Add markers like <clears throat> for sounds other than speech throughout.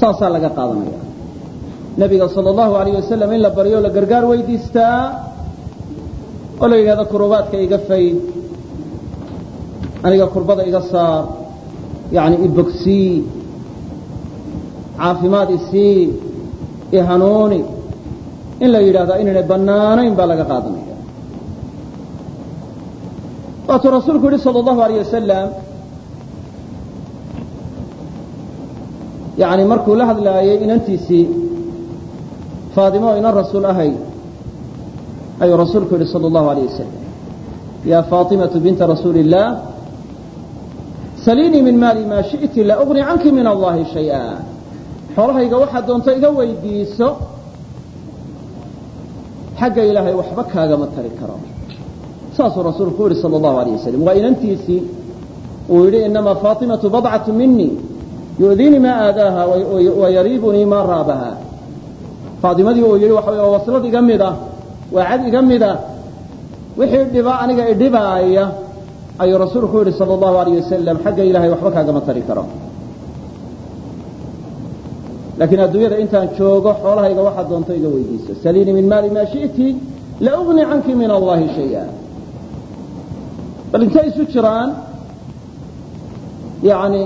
saasaa laga qaadanaya. Nebiga sala allahu alayh wasalam in la baryo la gargaar weydiistaa oo la yidhahdo kurubaadka iga fayd aniga kurbada iga saar yani ibogsii caafimaad isii ihanuuni in la yidhahdaa inaynay bannaanayn baa laga qaadanaya. Waatuu rasuulku yihi sala allahu alayh wasalam yani markuu la hadlaayay inantiisii faadimo oo inan rasuul ahay ayuu rasuulku yidhi sala allahu alayh wasalam yaa faatimatu binta rasuuli illaah saliinii min maali maa shi'ti la ugni canki min allahi shaya xoolahayga waxaad doonto iga weydiiso xagga ilaahay waxba kaagama tari karo. Saasuu rasuulku u yidhi sala allahu alayh wasalam waa inantiisii uu yidhi inamaa faatimatu badcatu minii yu'diinii ma aadaaha wayariibunii ma raabaha faadimadii uu yidhi waxa waa waslad iga mid ah waa cad iga mid ah wixii dhiba aniga idhibaaya ayuu rasuulku yidhi sala allahu alayh wasalam xagga ilaahay waxba kaagama tari karo laakiin adduunyada intaan joogo xoolahayga waxaad doonto iga weydiiso saliinii min maali maa shi'ti la ugni canki min allahi shaya bal intay isu jiraan yani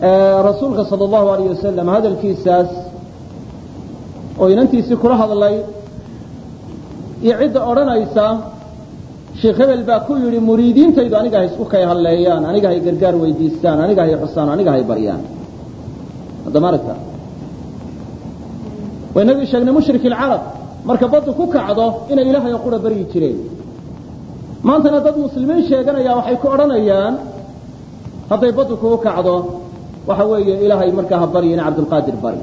rasuulka sala allahu alayh wasalam hadalkiisaas oo inantiisii kula hadlay iyo cidda odhanaysa sheekh hebel baa ku yidhi muriidiintaydu aniga hay isku kay aniga hay gargaar weydiistaan aniga hay xusaan aniga hay baryaan. Haddama aragta? Waa inagii sheegnay mushrik ilcarab marka baddu ku kacdo inay ilaahay qura baryi jireen. Maantana dad muslimiin sheeganaya waxay ku odhanayaan hadday baddu kugu kacdo waxa weeye ilaahay markaa ha baryin cabdulqaadir bari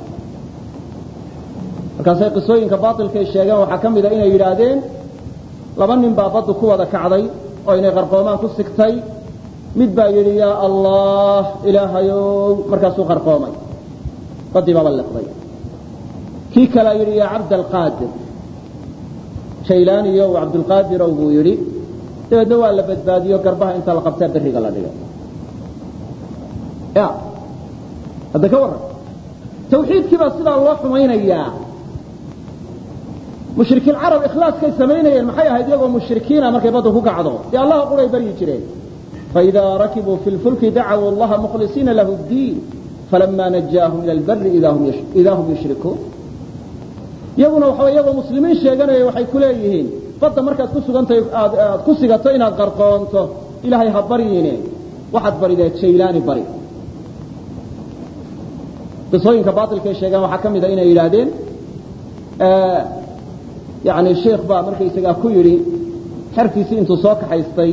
markaasay qisooyinka baailkay sheegeen waxaa ka mida inay yidhaahdeen laba nin baa baddu ku wada kacday oo inay qarqoomaan ku sigtay. Mid baa yidhi yaa allah ilaahayow markaasuu qarqoomay. Baddii baaba liqday. Kii kalea yidhi yaa cabdalqaadir jaylaaniyow cabdulqaadirow buu yidhi dabeedna waa la badbaadiyo garbaha inta la qabtaa berriga la dhigay ya hadda ka warran. Tawxiidkii baa sidaa loo xumaynayaa mushrikiincarab ikhlaaskay samaynayeen maxay ahayd iyagoo mushrikiina markay badda ku kacdo dee allaha quray baryi jireen. Faidaa rakibuu fi lfulki dacaw allaha mukhlisiina lahu ddiin falama najaahum ila albari idaa hum yushrikuun. Iyaguna waxa iyagoo muslimiin sheeganaya waxay ku leeyihiin badda markaad ku sugantay aad ku sigato inaad qarqoonto ilaahay ha baryine waxaad baridee jaylaani bari qisooyinka baailkay sheegeen waxaa ka mida inay yidhaahdeen yani sheikh baa markaysagaa ku yidhi xerkiisii intuu soo kaxaystay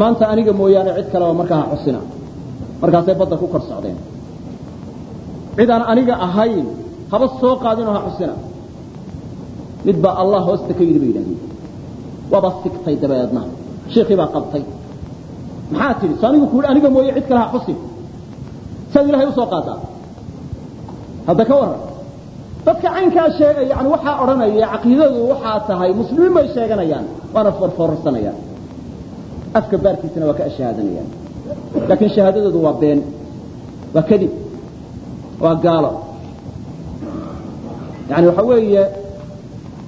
maanta aniga mooyaane cid kaleba markaa ha xusina. Markaasay badda ku kor socdeen. Cid aan aniga ahayn haba soo qaadinoo ha xusina. Mid baa allah hoosta ka yidhi bay yidhahdeen waaba sigtay dabeedna. Shiikhii baa qabtay. Maxaa tidhi? So anigu ku yidhi aniga mooye cid kale ha xusin. Saad ilahay u soo qaadaa hadda ka warran. Dadka caynkaa sheegay yani waxaa odhanaya caqiidadu waxaa tahay muslimiin bay sheeganayaan waana forfoorsanayaan afka baarkiisana waa ka ashahaadanayaan. Laakiin shahaadadoodu waa been waa kadib waa gaalo. Yani waxa weeye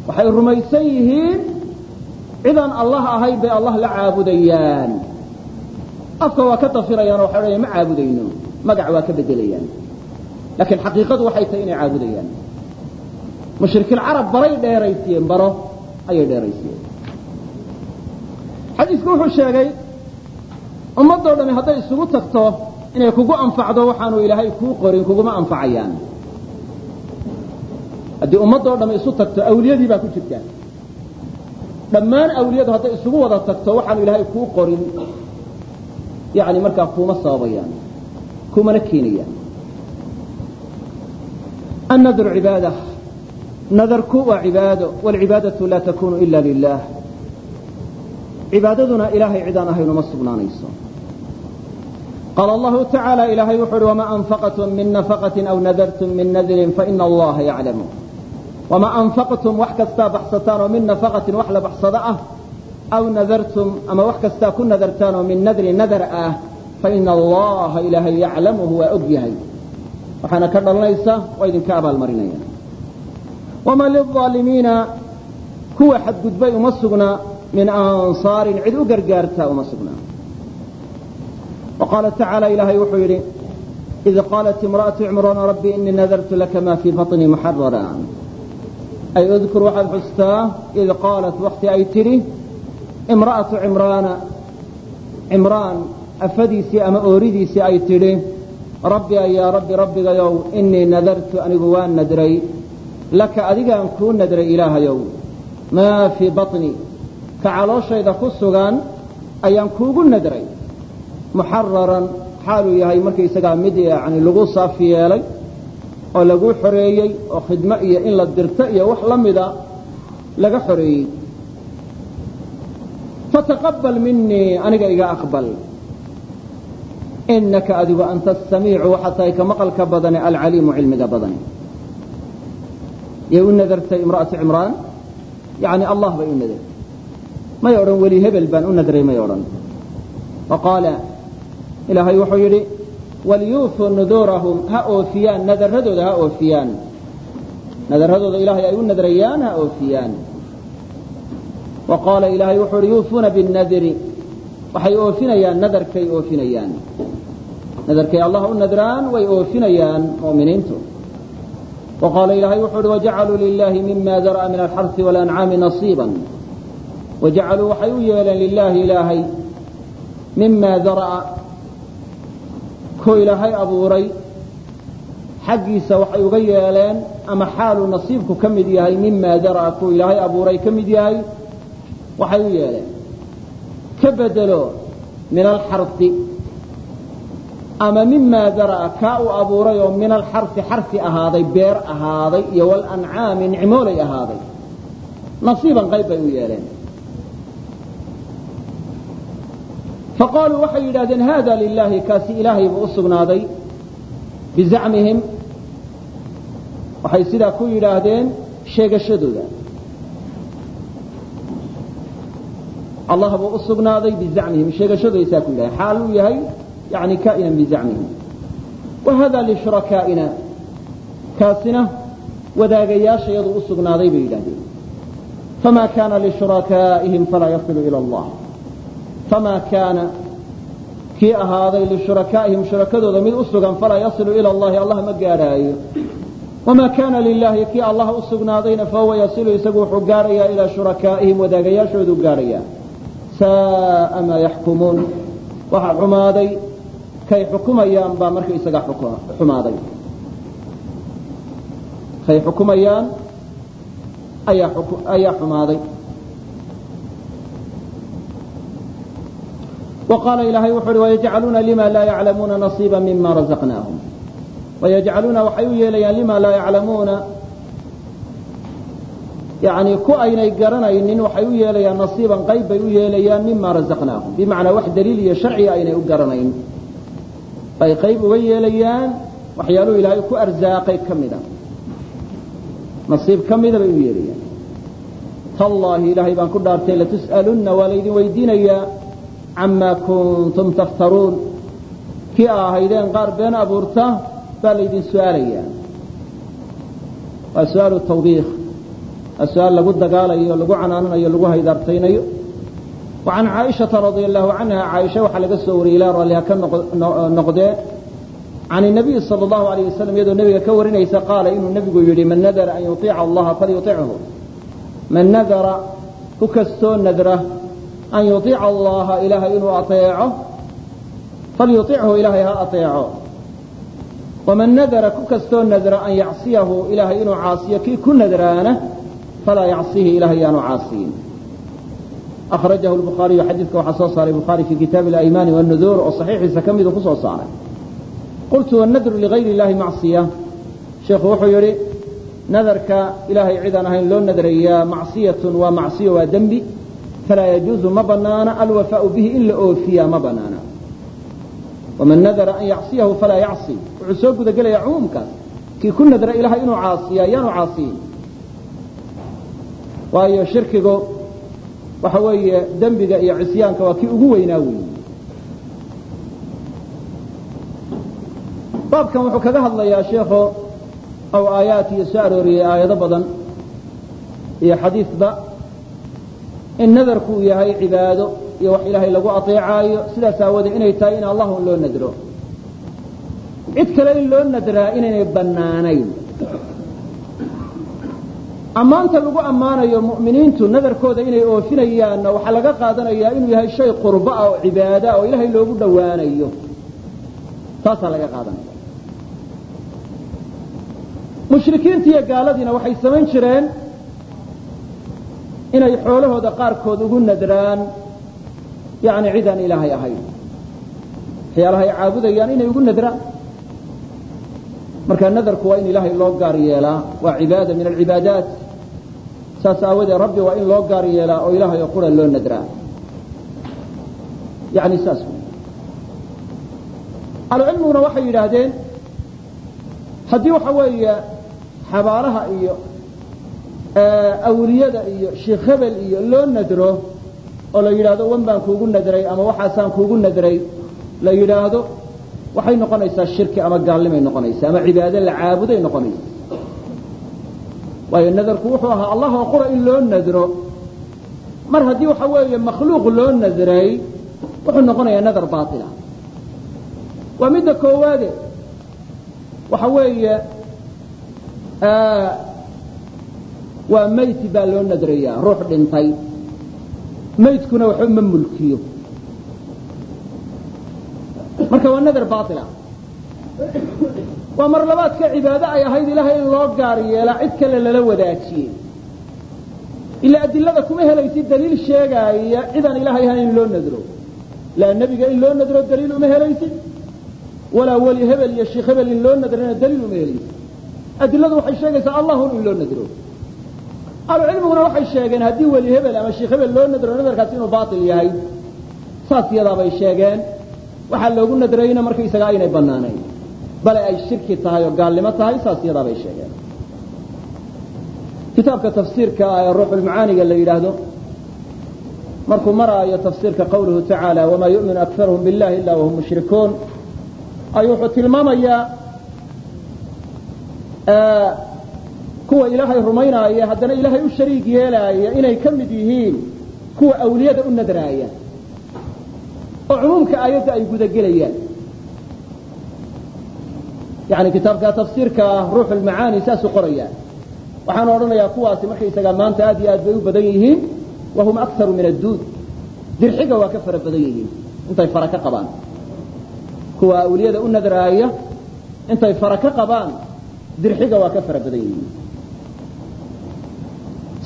waxay rumaysan yihiin cidaan allah ahayn bay allah la caabudayaan. Afka waa ka dafirayaan oo waxay odhanayaan ma caabudayno magac waa ka bedelayaan laakiin xaqiiqadu waxay tahay inay caabudayaan. Mushrikiilcarab baray dheeraysiyeen baro ayay dheeraysiyeen xadiisku wuxuu sheegay ummaddoo dhami hadday isugu tagto inay kugu anfacdo waxaanu ilaahay kuu qorin kuguma anfacayaan. Haddii ummaddoo dhami isu tagto awliyadii baa ku jirtaa dhammaan awliyadu hadday isugu wada tagto waxaanu ilaahay kuu qorin. Yani markaa kuuma sababayaan kumana keenayaan النdر عباadة nadrku waa cibaado wاlcibaadaةu laa takunu ila lilah cibaadaduna ilahay cidaan ahayn uma sugnaanayso qaala allahu taعaalى ilahay wuxu uhi wma أnfaqtm min nafaqaة aw nadartm min nadrin faإna allaha yaclamu wma أnfaqtum wax kastaa baxsataan oo min nafaqatin wax la baxsado ah aw nadartum ama wax kastaa ku nadartaan oo min nadrin nadar ah faإna allaha ilaahay yaclamuhu waa og yahay waxaana ka dhalanaysa waa idinka abaalmarinaya. Wamaa lilظaalimiina kuwa xadgudbay uma sugna min ansaarin cid u gargaarta uma sugna. Wa qaala tacaala ilaahay wuxuu yidhi id qaalat imra'atu cimraana rabbi inii nadartu laka ma fii baطnii muxarara ay udkur waxaad xustaa id qaalat wakti ay tidhi imra'atu cimraana cimraan afadiisii ama ooridiisii ay tidhi rabbi ayaa rabbi rabbigayow inii nadartu anigu waan nadray. Laka adigaan kuu nadray ilaahayow. Maa fii baطni ka calooshayda ku sugan ayaan kuugu nadray. Muxararan xaaluu yahay markaysagaa mid yani lagu saaf yeelay oo lagu xoreeyey oo khidmo iyo in la dirto iyo wax la mida laga xoreeyey. Fataqabal minii aniga iga aqbal inaka adigu anta asamiicu waxaad tahay ka maqalka badane alcaliimu cilmiga badane yay u nadartay imra'atu cimraan yani allah bay u nadartay may odhan weli hebel baan u nadray may odhan faqaala ilaahay wuxuu yidhi waliyuufuu nuduurahum ha oofiyaan nadaradooda ha oofiyaan nadaradooda ilaahay ay u nadrayaan ha oofiyaan wa qaala ilaahay wuxuu yidhi yuufuuna binnadri waxay oofinayaan nadarkay oofinayaan nadarkay allah u nadraan way oofinayaan mu'miniintu. Wa qaala ilaahay wuxuu yidhi wajacaluu lilaahi mima dara'a min alxarsi walancaami nasiiban. Wajacaluu waxay u yeeleen lilaahi ilaahay mima dara'a ku ilaahay abuuray xaggiisa waxay uga yeeleen ama xaaluu nasiibku ka mid yahay mima dara'a ku ilaahay abuuray ka mid yahay waxay u yeeleen. Ka bedelo min alxarsi ama mima dara'a kaa uu abuuray oo min alxarsi xarsi ahaaday beer ahaaday iyo walancaami nicmoolay ahaaday. Nasiiban qayb bay u yeeleen. Faqaaluu waxay yidhahdeen hada lilaahi kaasi ilaahay buu u sugnaaday bizacmihim. Waxay sidaa ku yidhaahdeen sheegashadooda. Allah buu u sugnaaday bizacmihim. Sheegashadooday saa ku yidhahdeen xaal uu yahay yani kaa'inan bizacmihim wa hada lishurakaaina kaasina wadaagayaashayadu u sugnaaday bay yidhahdeen fama kana lishurakaaihim falaa yasilu ila allah famaa kaana kii ahaaday lishurakaaihim shurakadooda mid u sugan falaa yasilu ila allahi allah ma gaadhaayo wamaa kaana lilaahi kii allah u sugnaadayna fahuwa yasilu isagu wuxuu gaadhayaa ilaa shurakaa'ihim wadaagayaashoodu gaadhayaa saaa maa kay xukumayaan baa markaisaga xumaaday. Kay xukumayaan ayaa xumaaday. Wa qaala ilaahay wuxu uhi wayajcaluuna lima laa yaclamuuna nasiiba mima razaqnaahum. Wayajcaluuna waxay u yeelayaan lima laa yaclamuuna. Yani ku aynay garanaynin waxay u yeelayaan nasiiban qayb bay u yeelayaan mima razaqnaahum. Bimacnaa wax daliil iyo sharciga aynay u garanayn bay qayb uga yeelayaan waxyaaluhu ilaahay ku arsaaqay ka mida nasiib ka mida bay u yeelayaan. Tallaahi ilaahay baan ku dhaartay latus'alunna waa laydin weydiinayaa cama kuntum taftaruun kii ahaydeen qaar been abuurta baa laydin su'aalayaa. Waa su'aalu tawbiikh. Waa su'aal lagu dagaalayo lagu canaananayo lagu haydaartaynayo wa can caaishata radia allahu canha caaisha waxaa laga soo wariyey ilaa ralliha ka noqdee can inabiyi sala allahu alayh wasalam iyadoo nebiga ka warinaysa qaala inuu nebigu yidhi man nadara an yuiica allaha falyuichu man nadara ku kastoo nadra an yuiica allaha ilaahay inuu aeeco falyuichu ilaahay ha aeeco waman nadara ku kastoo nadra an yacsiyahu ilaahay inuu caasiyo kii ku nadraana falaa yacsihi ilahay yaanu caasiyin akhrajahu lbukhaariyu xadiidka waxaa soo saaray bukhaari fii kitaabi alaymaani wاnuduur oo saxiixiisa ka midu ku saaray qultu wanadru ligayri illahi macsiya sheikhu wuxuu yidhi nadarka ilaahay cidaan ahayn loo nadrayaa macsiyatun waa macsiyo waa dembi falaa yajuuzu ma banaana alwafaau bihi in la oofiyaa ma banaana waman nadara an yacsiyahu falaa yacsi wuxuu soo guda cumuumkaas kii ku nadra ilahay inuu caasiya yaanu caasiyin waayo shirkigu waxa weeye dembiga iyo cisyaanka waa kii ugu weynaa weyi baabkan wuxuu kaga hadlayaa sheekhu aw aayaat iyo soo arooriyey aayado badan iyo xadiisba in nadarku uu yahay cibaado iyo wax ilaahay lagu ateecaayo. Sidaas aawoodee inay tahay in allah un loo nadro. Cid kale in loo nadraa inaynay bannaanayn ammaanta lagu ammaanayo mu'miniintu nadarkooda inay oofinayaanna waxaa laga qaadanayaa inuu yahay shay qurba oo cibaada oo ilaahay loogu dhowaanayo. Taasaa laga qaadanaya. Mushrikiinta iyo gaaladiina waxay samayn jireen inay xoolahooda qaarkood ugu nadraan yani cid aan ilaahay ahayn. Waxyaalaha ay caabudayaan inay ugu nadraan. Marka nadarku waa in ilaahay loo gaar yeelaa waa cibaada min alcibaadaat saas aawadeed rabbi waa in loo gaar yeelaa oo ilaahay oo qura loo nadraa. Yani saas ahlucilmiguna waxay yidhaahdeen haddii waxa weeye xabaalaha iyo awliyada iyo sheekh hebel iyo loo nadro oo la yidhaahdo wan baan kuugu nadray ama waxaasaan kuugu nadray la yidhaahdo waxay noqonaysaa shirki ama gaalnimay noqonaysaa ama cibaado la caabuday noqonaysa waayo nadarku wuxuu ahaa allah qura in loo nadro. Mar haddii waxa weeye makhluuq loo nadray wuxuu noqonayaa nadar baatila. Waa midda koowaade. Waxa weeye waa mayti baa loo nadrayaa ruux dhintay. Maydkuna waxba ma mulkiyo. Marka waa nadar baila waa mar labaadka cibaado ay ahayd ilaahay in loo gaar yeelaa cid kale lala wadaajiyey. Ilaa adilada kuma helaysid daliil sheegaaya cidaan ilaahay ahayn in loo nadro. Laa nebiga in loo nadro daliil uma helaysid. Walaa weli hebel iyo sheekh hebel in loo nadrona daliil uma helaysid. Adiladu waxay sheegaysaa allahun in loo nadro. Ahlucilmiguna waxay sheegeen haddii weli hebel ama sheekh hebel loo nadro nadarkaasi inuu baail yahay saas yadaabay sheegeen. Waxaa loogu nadrayna markaysaga aynay bannaanayn bale ay shirki tahay oo gaalnimo tahay saas yadaa bay sheegeen. Kitaabka tafsiirka ee ruuxulmacaaniga la yidhaahdo markuu maraayo tafsiirka qawluhu tacaala wamaa yu'minu akaruhum billahi ila wahum mushrikuun ayuu wuxuu tilmaamayaa kuwa ilaahay rumaynaaya haddana ilaahay u shariig yeelaaya inay ka mid yihiin kuwa awliyada u nadraaya oo cumuumka aayadda ay gudagelayaan yani kitaabka tafsiirka ruux lmacaani saasuu qorayaa waxaanu odhanayaa kuwaasi markaysagaa maanta aad iyo aad bay u badan yihiin wahum akaru min adduud dirxiga waa ka fara badan yihiin intay fara ka qabaan. Kuwa awliyada u nadraaya intay fara ka qabaan dirxiga waa ka fara badan yihiin.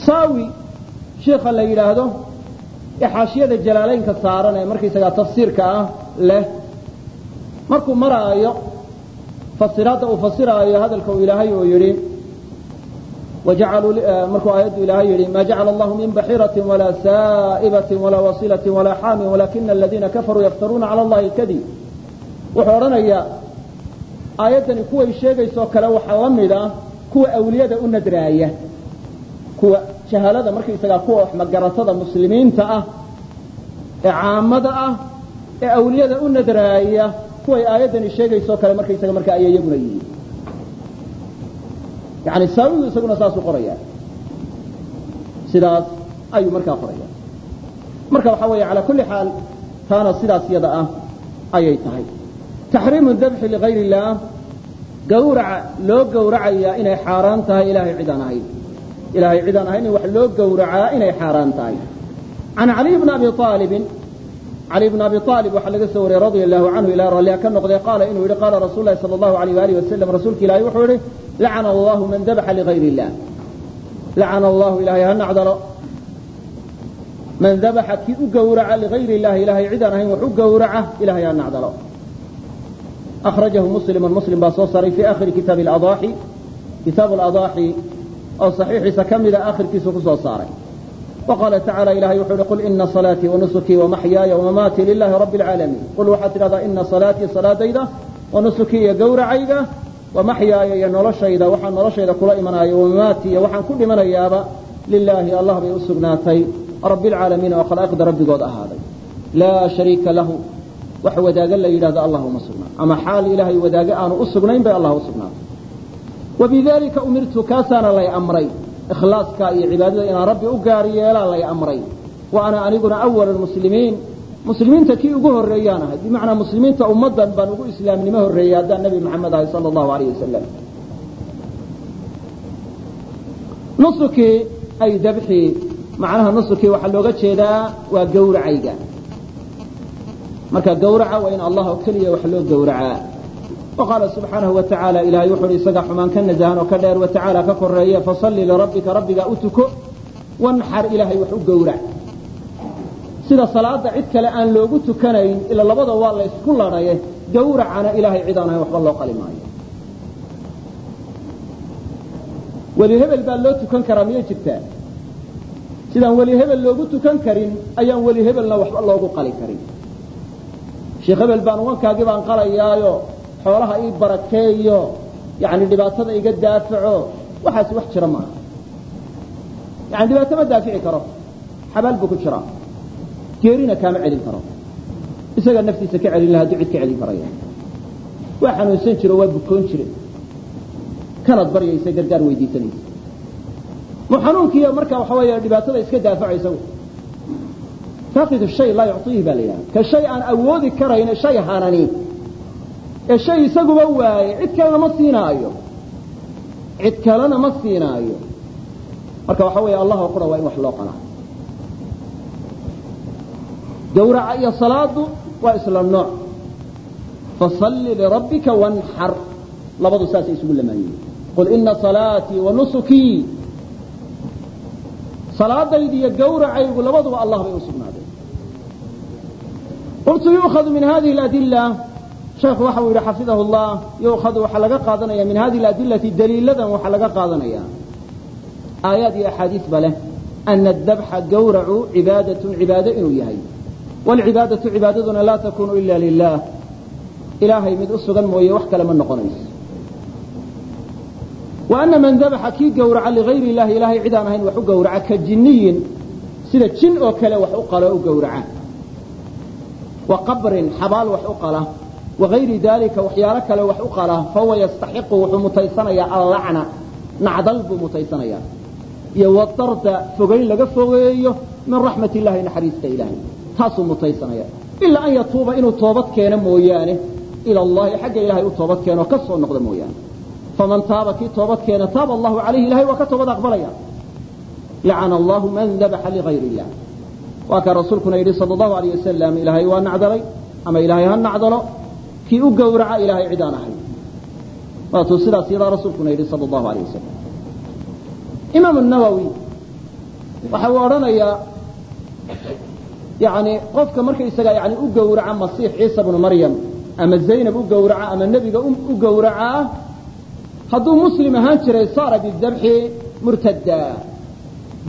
Saawi sheikha la yidhaahdo ee xaashiyada jalaalaynka saaran ee markaysagaa tafsiirka ah leh markuu maraayo fasiraadda uu fasiraayo hadalka uu ilaahay uu yidhi markuu aayaddu ilaahay yidhi ma jacala allahu min baxiratin walaa saa'ibatin walaa wasilatin walaa xaamin walakina aladiina kafaruu yaftaruuna cala allahi alkadib wuxuu odhanayaa aayaddani kuway sheegaysoo kale waxaa la mid ah kuwa awliyada u nadraaya kuwa jahalada markaysagaa kuwa wax muslimiinta ah ee caamada ah ee awliyada u nadraaya kuway aayaddani sheegaysoo kale markaysaga marka ayay iyaguna yihiin yani saawigu isaguna saasuu qoraya sidaas ayuu markaa qoraya marka waxaa weeye calaa kulli xaal taana sidaas yada ah ayay tahay. Taxriimu dabxi ligayr illaah gawraca loo gowracayaa inay xaaraan tahay ilahay cidaan ahayn. Ilahay cidaan ahayn in wax loo gowracaa inay xaaraan tahay. Can caliy bni abi aalibin cali bn abi aalib waxaa laga soo wariyey radia allahu canhu ilaa ralliha ka noqday qaala inuu yidhi qaala rasuul lahi sala allahu alayh waalih wasalam rasuulka ilahi wuxuu yidhi lacana allahu man dabaxa ligayr illah. Lacana allahu ilahay ha nacdalo. Man dabaxa kii u gowraca ligayri illahi ilahay cidaan ahayn wax u gowraca ilahay ha nacdalo. Akhrajahu muslimu muslim baa soo saaray fii akhiri kitaabi aladaaxi kitaabu aladaaxi oo saxiixiisa ka mida akhirkiisu ku soo saaray وqاaل تaعالى ilahy wuxuu hi qل إna صلاaتيi ونسكيi ومaحyاaya ومamاaتي للahi رب العاaلمين qل waxaad tidhahdaa ina صلاaتيi صلاadayda ونسكيi iyo gowracayga وamaحyaaya iyo noloshayda waxaan noloshayda kula imanaayo وamamاaتي iyo waxaan ku dhimanayaaba لilaahi allah bay u sugnaatay رب العاalمين oo khalaaقda rabbigood ahaaday laa شharيika lahu wax wadaaga la yidhahdo allah uma sugnaa ama xaal ilaahay wadaaga aanu u sugnayn bay allah u sugnaatay wabidalika umirtu kaasaana lay amray ikhlaaska iyo cibaadada inaan rabbi u gaar yeelaa lay amray. Wa ana aniguna awal muslimiin. Muslimiinta kii ugu horeeyaan ahay. Bimacnaa muslimiinta ummaddan baan ugu islaamnimo horreeyey haddaan nebi maxamed ahay sala allahu alayh wasalam nusukii ay dabxii macnaha nusukii waxaa looga jeedaa waa gawracayga marka gawraca waa in allah oo keliya wax loo gawracaa wa qaala subxaanahu wa tacaala ilahay wuxu uhi isagaa xumaan ka nasahan oo ka dheer wa tacaala ka koreeye fasalli lirabbika rabbigaa u tuko wanxar ilaahay wax u gawrac sida salaada cid kale aan loogu tukanayn ila labada waa la ysku ladhaye gawracana ilahay cid waxba loo qali maayo weli hebel baa loo tukan karaa miyay jirtaa sidaan weli hebel loogu tukan karin ayaan weli hebelna waxba loogu qali karin sheekh hebel baan wankaagii baan qalayaayo xoolaha ii barakeeyo yani dhibaatada iga daafaco waxaasi wax jira maaha yani dhibaato ma daafici karo xabaal buu ku jiraa geerina kaama celin karo. Isagaa naftiisa ka celin laha hadduu cid ka celin karaya waa xanuunsan jiro waa bukoon jire. Kanaad baryaysa gargaar weydiisanaysa. Mu xanuunkiiyo marka waxa weeye dhibaatada iska daafacaysa faaqidu shay laa yucطiihi baa la yidhaha ka shay aan awoodi karayne shay hanani ee shay isaguba waaye cid kalena ma siinaayo. Cid kalena ma siinaayo. Marka waxa weeye allah qura waa in wax loo qalaa gawraca iyo salaadu waa isla nooc. Fasalli lirabbika wanxar labadu saasay isugu lamaanyihin qul ina salaatii wa nusukii salaadaydi iyo gawracaygu labaduba allah bay u qultu yu'khadu min hadihi اladila sheekhu waxa uu yidhi xafidahu allah yukhadu waxaa laga qaadanaya min hadihi adilati daliiladan waxaa laga qaadanaya. Aayaad iyo axaadiisba leh. Ana adabxa gawracu cibaadatun cibaado inuu yahay. Waalcibaadatu cibaadaduna laa takunu ila lilah ilaahay mid u sugan mooye wax kale ma noqonayso. Wa ana man dabxa kii gawraca ligayri illahi ilahay cid ahayn wax u gawraca ka jinniyin sida jin oo kale wax u qala u gawraca. Wa qabrin xabaal wax u qala wagayri dalika waxyaalo kale wax u qala fahuwa yastaxiqu wuxuu mutaysanayaa allacna nacdal buu mutaysanayaa. Iyo wadarda fogeyn laga fogeeyo min raxmat illahi naxariista ilaahay. Taasuu mutaysanaya ilaa an yatuuba inuu toobad keeno mooyaane ila allahi xagga ilahay u toobad keeno ka soo noqda mooyaane. Faman taaba kii toobad keena taaba allahu calayhi ilahay waa ka toobad aqbalaya. Lacana allahu man dabaxa ligayr illah. Waa kaa rasuulkuna yidhi sal allahu alayh wasalam ilaahay waa nacdalay ama ilaahay ha nacdalo kii u gawraca ilaahay cid aan ahayn. Waatuu sidaas yadaa rasuulkuna yidhi sal allahu alayh wasalam imaam nawowi waxa uu odhanayaa yani qofka markaysaga yani u gawraca masiix ciisa bnu maryam ama zaynab u gawraca ama nebiga u gawracaa hadduu muslim ahaan jiray saara bidabxi murtadda.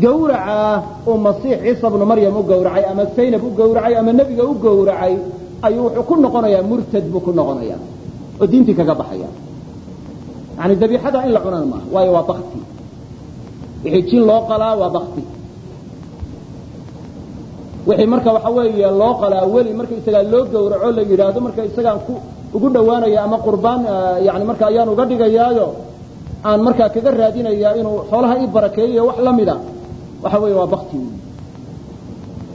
Gawraca uu masiix ciisa bnu maryam u gawracay ama zaynab u gawracay ama nebiga u gawracay ayuu wuxuu ku noqonayaa murtad buu ku noqonaya oo diintii kaga baxaya. Yani dabiixada in la cunana maaha waayo waa bakti wixii jin loo qalaa waa bakti wixii marka waxa weeye loo qalaa weli marka isagaa loo gawraco la yidhaahdo marka isagaan ku ugu dhowaanaya ama qurbaan yani marka ayaan uga dhigayaayo aan markaa kaga raadinayaa inuu xoolaha ii barakeeyo wax la mida waxa weeye waa bakti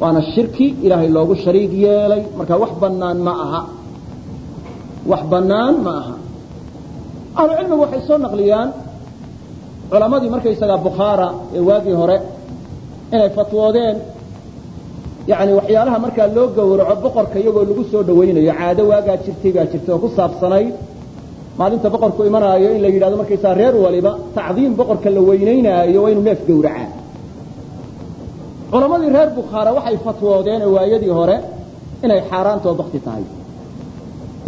waana shirki ilaahay loogu shariig yeelay. Marka wax banaan ma aha. Wax banaan ma aha. Ahlu cilmigu waxay soo naqliyaan culamadii markaysagaa bukhaara ee waagii hore inay fatwoodeen. Yani waxyaalaha markaa loo gawraco boqorka iyagoo lagu soo dhawaynayo caado waagaa jirtay baa jirtay oo ku saabsanayd maalinta boqorku imanaayo in la yidhahdo markaysaa reer waliba tacdiim boqorka la weynaynaayo waa inuu neef gawracaa culamadii reer bukhaara waxay fatwoodeen waayadii hore inay xaaraantoo bakti tahay.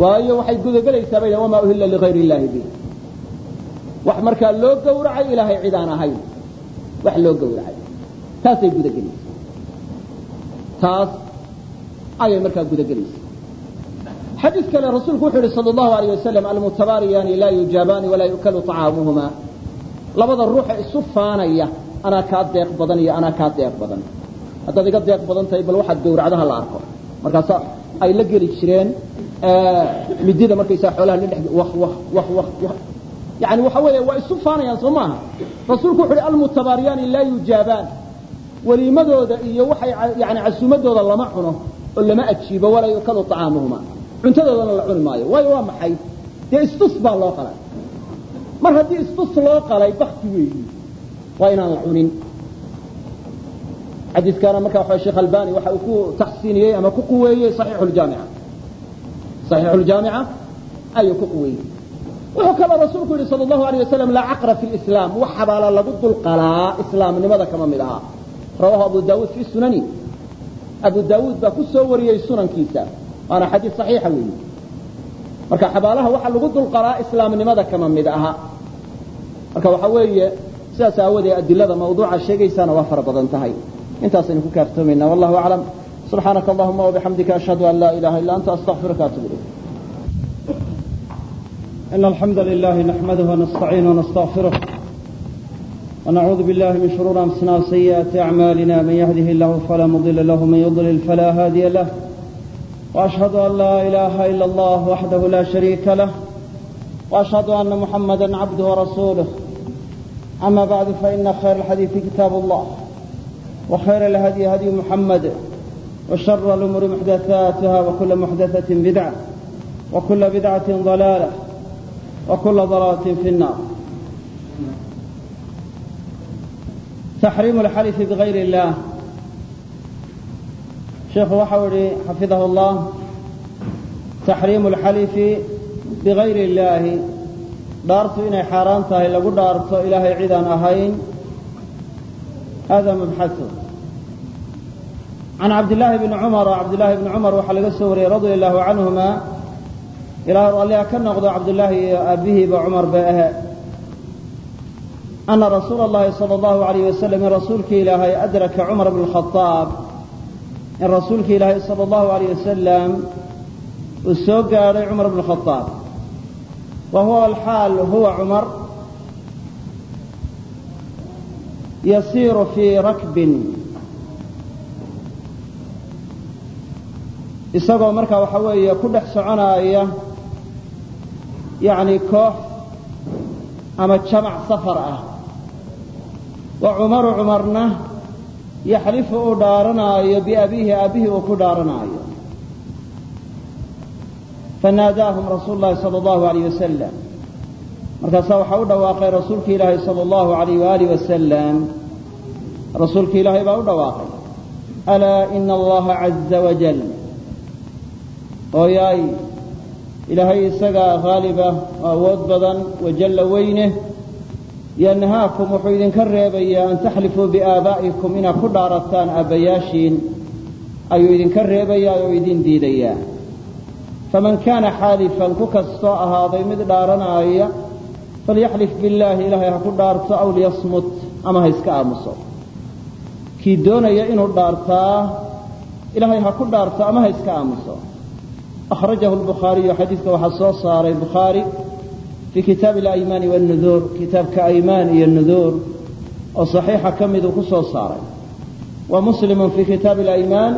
Waayo waxay gudagelaysaa bay wamaa uhilla ligayr illaahi bih wax markaa loo gawracay ilaahay cid ahayn. Wax loo gawracay taasay gudagelaysa taas ayay markaa gudagelaysa xadiid kale rasuulku wuxuu yihi sal allahu alayh wasalam almutabaariyaani laa yujaabaani walaa yukalu طacaamuhuma labada ruuxa isu faanaya anaa kaa deeq badan iyo anaa kaa deeq badan. Haddaad iga deeq badan tahay bal waxaad gawracdaha la arko. Markaasa ay la geli jireen midida markaysaa xoolaha la waq yani waxa weeye waa isu faanayaan soo maaha. Rasuulku wuxu uhi almutabaariyaani laa yujaabaan. Weliimadooda iyo waxay yani casuumadooda lama cuno oo lama ajiibo walaa yukalu طacaamuhuma cuntadoodana la cuni maayo. Waayo waa maxay? Dee istus baa loo qalay. Mar haddii istus loo qalay bakti weeyi waa inaan la cunin xadiiskana marka waxa sheekh albani waxa uu ku taxsiiniyey ama ku quweeyey saxiixu ljaamica saxiixu ljaamica ayuu ku quweeyey wuxuu kaloo rasuulku yihi sal allahu alayh wasalam laa caqra fi lislaam wax xabaala lagu dulqalaa islaamnimada kama mid aha rawahu abu daawuud fi sunani abu daawuud baa ku soo wariyey sunankiisa waana xadiis saxiixa weeyi marka xabaalaha waxa lagu dulqalaa islaamnimada kama mid aha marka waxa weeye sidaas aawadee adilada mawduuca sheegaysaana waa fara badan tahay. Intaasaynu ku kaaftoomeyna wallahu aclam. Subxaanaka allahuma wabixamdika ashhadu an laa ilaha illa anta astaqfiruka atubu ilayk. إن الحمد لله نحمده ونستعينه ونستغفره ونعوذ بالله من شرور أنفسنا وسيئات أعمالنا. من يهده الله فلا مضل له ومن يضلل فلا هادي له. واشهد ان لا اله الا الله وحده لا شريك له. واشهد ان محمدا عبده ورسوله. أما بعد فإن خير الحديث كتاب الله وخير الهدي هدي محمد وشر الأمور محدثاتها وكل محدثة بدعة وكل بدعة ضلالة وكل ضلالة في النار تحريم الحلف بغير الله شيخ وحوري حفظه الله تحريم الحلف بغير الله dhaartu inay xaaraan tahay lagu dhaarto ilaahay cidaan ahayn. Hada mabxau can cabdillaahi bni cumar oo cabdillaahi bni cumar waxaa laga soo wariyey radia allahu canhuma ilaahu alliha ka noqdo cabdillaahi iyo aabbihiiba cumar bay ahe. Ana rasuula allahi sala allahu alayh wasalam in rasuulkii ilaahay adraka cumar bna alkhadaab in rasuulkii ilaahay sala allahu alayh wasalam uu soo gaadhay cumar bna alkhadaab huwa alxaal huwa cumar yasiiru fii rakbin isagoo markaa waxa weeye ku dhex soconaaya yacni koox ama jamac safar ah wa cumaru cumarna yaxlifu uu dhaaranaayo biabiihi aabihii uu ku dhaaranaayo fanaadaahum rasuulu llahi sala allahu alayh wasalam markaasaa waxaa u dhawaaqay rasuulki ilaahay sala allahu alayh waaalih wasalam rasuulki ilaahay baa u dhawaaqay alaa ina allaha caza wajal ooyaay ilaahay isagaa haaliba oo awood badan wajalla weyne yanhaakum wuxuu idinka reebayaa an taxlifuu biaabaa'ikum inaad ku dhaarataan aabbayaashiin ayuu idinka reebayaa oo idin diidayaa faman kaana xaalifan ku kastoo ahaaday mid dhaaranaya falyaxlif billaahi ilaahay ha ku dhaarto aw liyasmut ama ha iska aamuso kii doonaya inuu dhaartaa ilaahay ha ku dhaarto ama ha iska aamuso akhrajahu lbukhaariyu xadiidka waxaa soo saaray bukhaari fii kitaabi alaymaani wanuduur kitaabka aymaan iyo nuduur oo saxiixa ka miduu ku soo saaray wa muslimun fii kitaabi alaymaan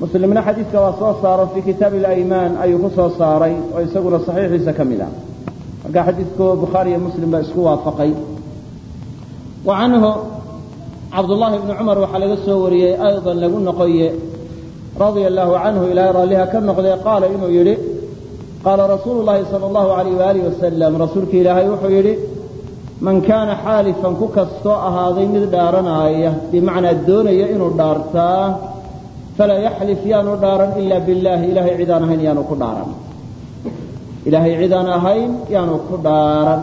muslimna xadiidka waa soo saaro fii kitaabi alaymaan ayuu ku soo saaray oo isaguna saxiixiisa ka mid ah. Marka xadiidku bukhaari iyo muslim baa isku waafaqay. Wa canhu cabdullaahi bni cumar waxaa laga soo wariyey aydan lagu noqoye radia allaahu canhu ilaahay raalliha ka noqdee qaala inuu yidhi qaala rasuulu llaahi sala allahu alayh waaalih wasalam rasuulki ilaahay wuxuu yidhi man kaana xaalifan ku kastoo ahaaday mid dhaaranaaya bimacnaa doonaya inuu dhaartaa falaa yaxlif yaanu dhaaran ila billaahi ilaahay cidaan ahayn yaanu ku dhaaran ilaahay cidaan ahayn yaanu ku dhaaran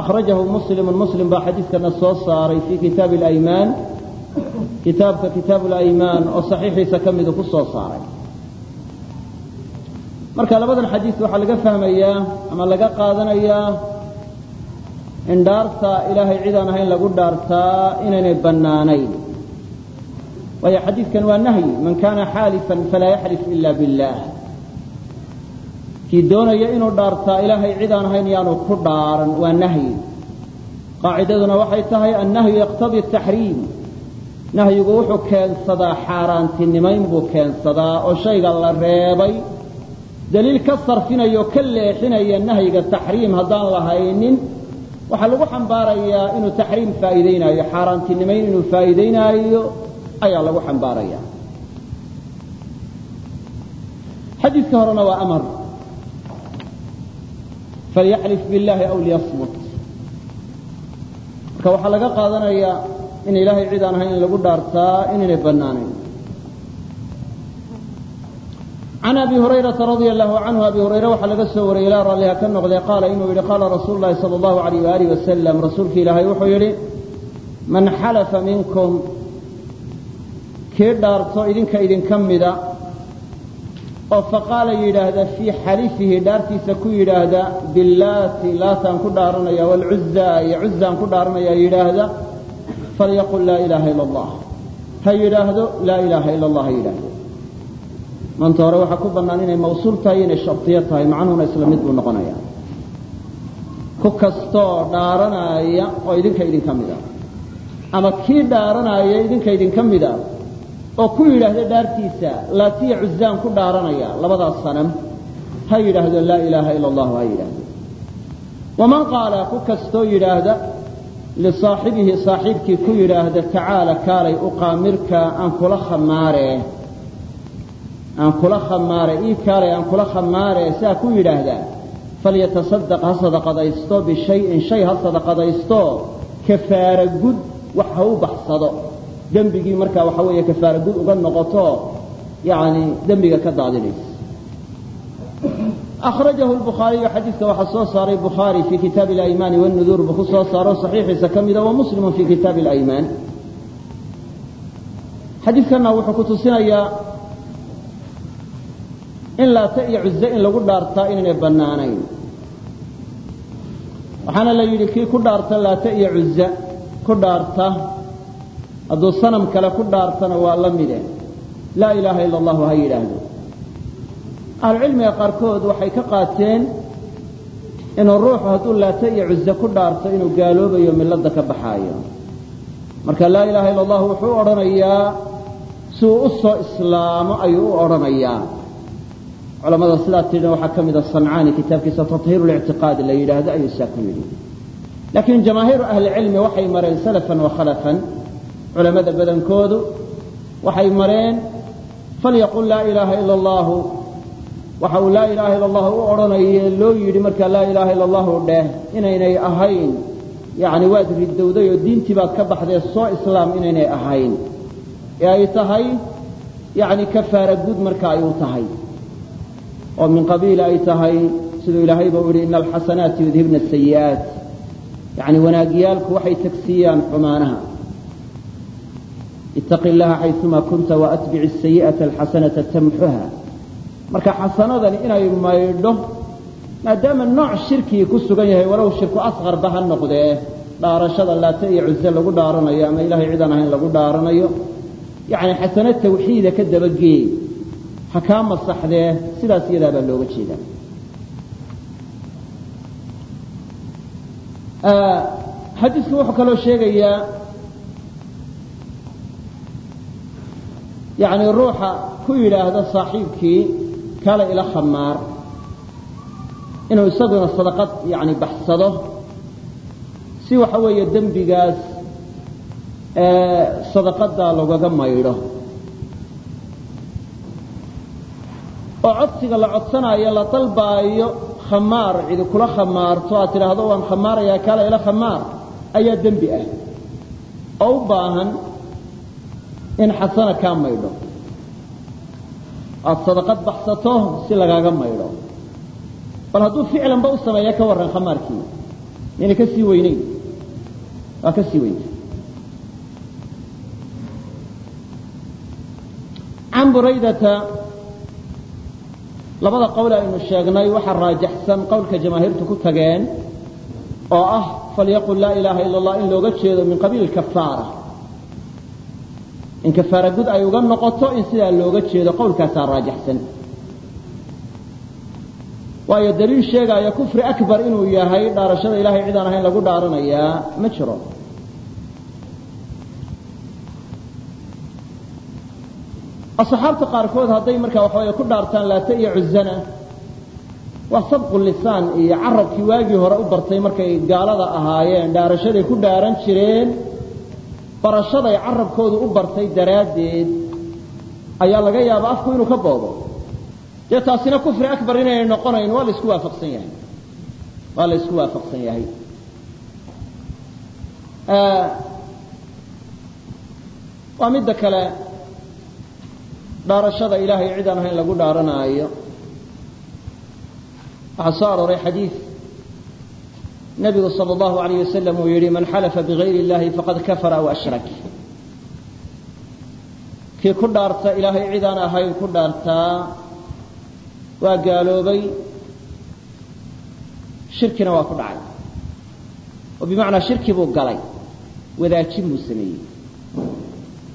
akhrajahu muslimun muslim baa xadiidkana soo saaray fii kitaabi alaymaan kitaabka kitaabu alaymaan oo saxiixiisa ka midu ku soo saaray marka labadan xadiis waxaa laga fahmayaa ama laga qaadanayaa in ilaahay cidaan ahayn lagu dhaartaa inaynay bannaanayn waayo xadiidkan waa nahyi man kaana xaalifan falaa yaxlif ila billaah kii doonaya inuu dhaartaa ilaahay cidaan ahayn yaanu ku dhaaran waa nahyi qaacidaduna waxay tahay annahyu yaqtadii taxriim nahyigu wuxuu keensadaa xaaraantinimayn buu keensadaa oo shayga la reebay daliil ka sarfinaya oo ka leexinaya nahyiga taxriim haddaan la haynin waxaa lagu xambaarayaa inuu taxriim faa'iidaynaayo xaaraantinimayn inuu faa'iidaynaayo ayaa lagu xambaaraya. Xadiidka horena waa amar. Falyaxlif biاllahi aw liyasmut. Marka waxaa laga qaadanayaa in ilaahay cid aan ahayn lagu dhaartaa inaynay bannaanayn. Can abi hurayrata radia allahu canhu abi hurayre waxaa laga soo wariyey ilaa ralliha ka noqday qaala inuu yidhi qaala rasuulu llahi sala allahu alayh waaalih wasalam rasuulka ilaahay wuxuu yidhi man xalafa minkum kii dhaarto idinka idinka mida? oo faqaala yidhaahda fii xalifihi dhaartiisa ku yidhaahda billaati laataan ku dhaaranaya waalcuzaa iyo cuzaan ku dhaaranaya yidhaahda falyaqul laa ilaaha ila allah ha yidhaahdo laa ilaaha ila allah ha yidhaahdo. Maanta hore waxaa ku bannaan inay mawsuul tahay inay shardiyo tahay macnuhuna isla mid buu noqonaya. Ku kastoo dhaaranaya oo idinka idinka mid a ama kii dhaaranaya idinka idinka mid a oo ku yidhaahda dhaartiisa laatiya cuzaan ku dhaaranaya labadaas sanam ha yidhaahdo laa ilaaha ila allahu ha yidhaahdo. Waman qaala ku kastoo yidhaahda lisaaxibihi saaxiibkii ku yidhaahda tacaala kaalay uqaamirka aan kula khamaare aan kula khamaare ii kaalay aan kula khamaare siaa ku yidhaahdaa falyatasadaq ha sadaqadaysto bishayin shay ha sadaqadaysto kafaara gud wax ha u baxsado dembigii markaa waxa weeye kafaara gud uga noqoto yani dembiga ka daadinaysa. Akhrajahu lbukhaariyu xadiidka waxaa soo saaray bukhaari fii kitaabi alaymaani wاnuduur buu ku soo saaro saxiixiisa ka mida wa muslimu fii kitaabi alaymaan. Xadiidkanna wuxuu ku tusinayaa in laata iyo cuze in lagu dhaartaa inaynay bannaanayn. Waxaana la yidhi kii ku dhaarta laata iyo cuza ku dhaarta hadduu sanam kale ku dhaartana waa la mide. Laa ilaaha ila allahu ha yidhaahdo. Ahlucilmiga qaarkood waxay ka qaateen inuu ruuxu hadduu laata iyo cuze ku dhaarto inuu gaaloobayo milladda ka baxaayo. Marka laa ilaaha ila allahu wuxuu u odhanayaa si uu u soo islaamo ayuu u odhanayaa. Culamada sidaa tidhina waxaa ka mida sancaani kitaabkiisa tahiiru lictiqaad la yidhaahdo ayuu saa ku yidhi. Laakiin jamaahiiru ahlicilmi waxay mareen salafan wa khalafan culamada badankoodu waxay mareen falyaqul laa ilaaha ila allahu. Waxa uu laa ilaaha ila allahu u odhanaye loo yidhi markaa laa ilaaha ila allahu dheh inaynay ahayn. Yani waad ridowday oo diintii baad ka baxdee soo islaam inaynay ahayn. Ee ay tahay yani kafaara gud marka ay u tahay. Oo min qabiil ay tahay siduu ilaahayba u yidhi ina alxasanaati yudhibna asayi'aat yani wanaagyaalku waxay tagsiiyaan xumaanaha ittaqi illaha xayuma kunta waatbic asayi'ata alxasanata tamxuha marka xasanadani inay maydho maadaama nooc shirkii ku sugan yahay walow shirku asqarba ha noqdee. Dhaarashada laata iyo cuze lagu dhaaranayo ama ilahay cidaan ahayn lagu dhaaranayo yani xasano tawxiida ka dabageey ha kaa masaxdee sidaas iyadaa baa looga jeedaa. Xadiisku wuxuu kaloo sheegayaa yani ruuxa ku yidhaahda saaxiibkii kala ila khamaar inuu isaguna sadaqad yani baxsado. Si waxa weeye dembigaas sadaqadaa lagaga maydho. Oo codsiga la codsanaayo la dalbaayo khamaar cidi kula khamaarto aad tidhaahdo waan khamaarayaa kala ila khamaar ayaa dembi ah. Oo u baahan in xasana kaa maydho. Aada sadaqad baxsato si lagaaga maydho. Bal hadduu ficlanba u sameeya ka warran khamaarkii. Inay ka sii weyneyn. Waa ka sii weynta can buraydata labada qowl aynu sheegnay waxaa raajaxsan qowlka jamaahiirtu ku tageen oo ah falyaqul laa ilaaha ila allah in looga jeedo min qabiil kafaara in kafaara ay uga noqoto in sidaa looga jeedo qowlkaasaa raajaxsan waayo daliil sheegaya kufri akbar inuu yahay dhaarashada ilahay cidaan ahayn lagu dhaaranayaa ma jiro. Asxaabta qaarkood hadday markaa waxa way ku dhaartaan laata iyo cuzana waa sabqu lisaan iyo carabkii waagii hore u bartay markay gaalada ahaayeen dhaarashaday ku dhaaran jireen barashaday carabkoodu u bartay daraaddeed ayaa laga yaabaa afku inuu ka boodo dee taasina kufri akbar inaynay noqonayn waa la isku waafaqsan yahay. Waa la isku waafaqsan yahay. Waa midda kale dhaarashada ilaahay cid aan ahayn lagu dhaaranaayo waxaa soo arooray xadiid nabigu sala allahu alayh wasalam uu yihi man xalafa bigayri illahi faqad kafara aw ashrak. Kii ku dhaarta ilaahay cid aan ahayn ku dhaartaa waa gaaloobay shirkina waa ku dhacay. Oo bimacnaa shirki buu galay wadaajin buu sameeyey.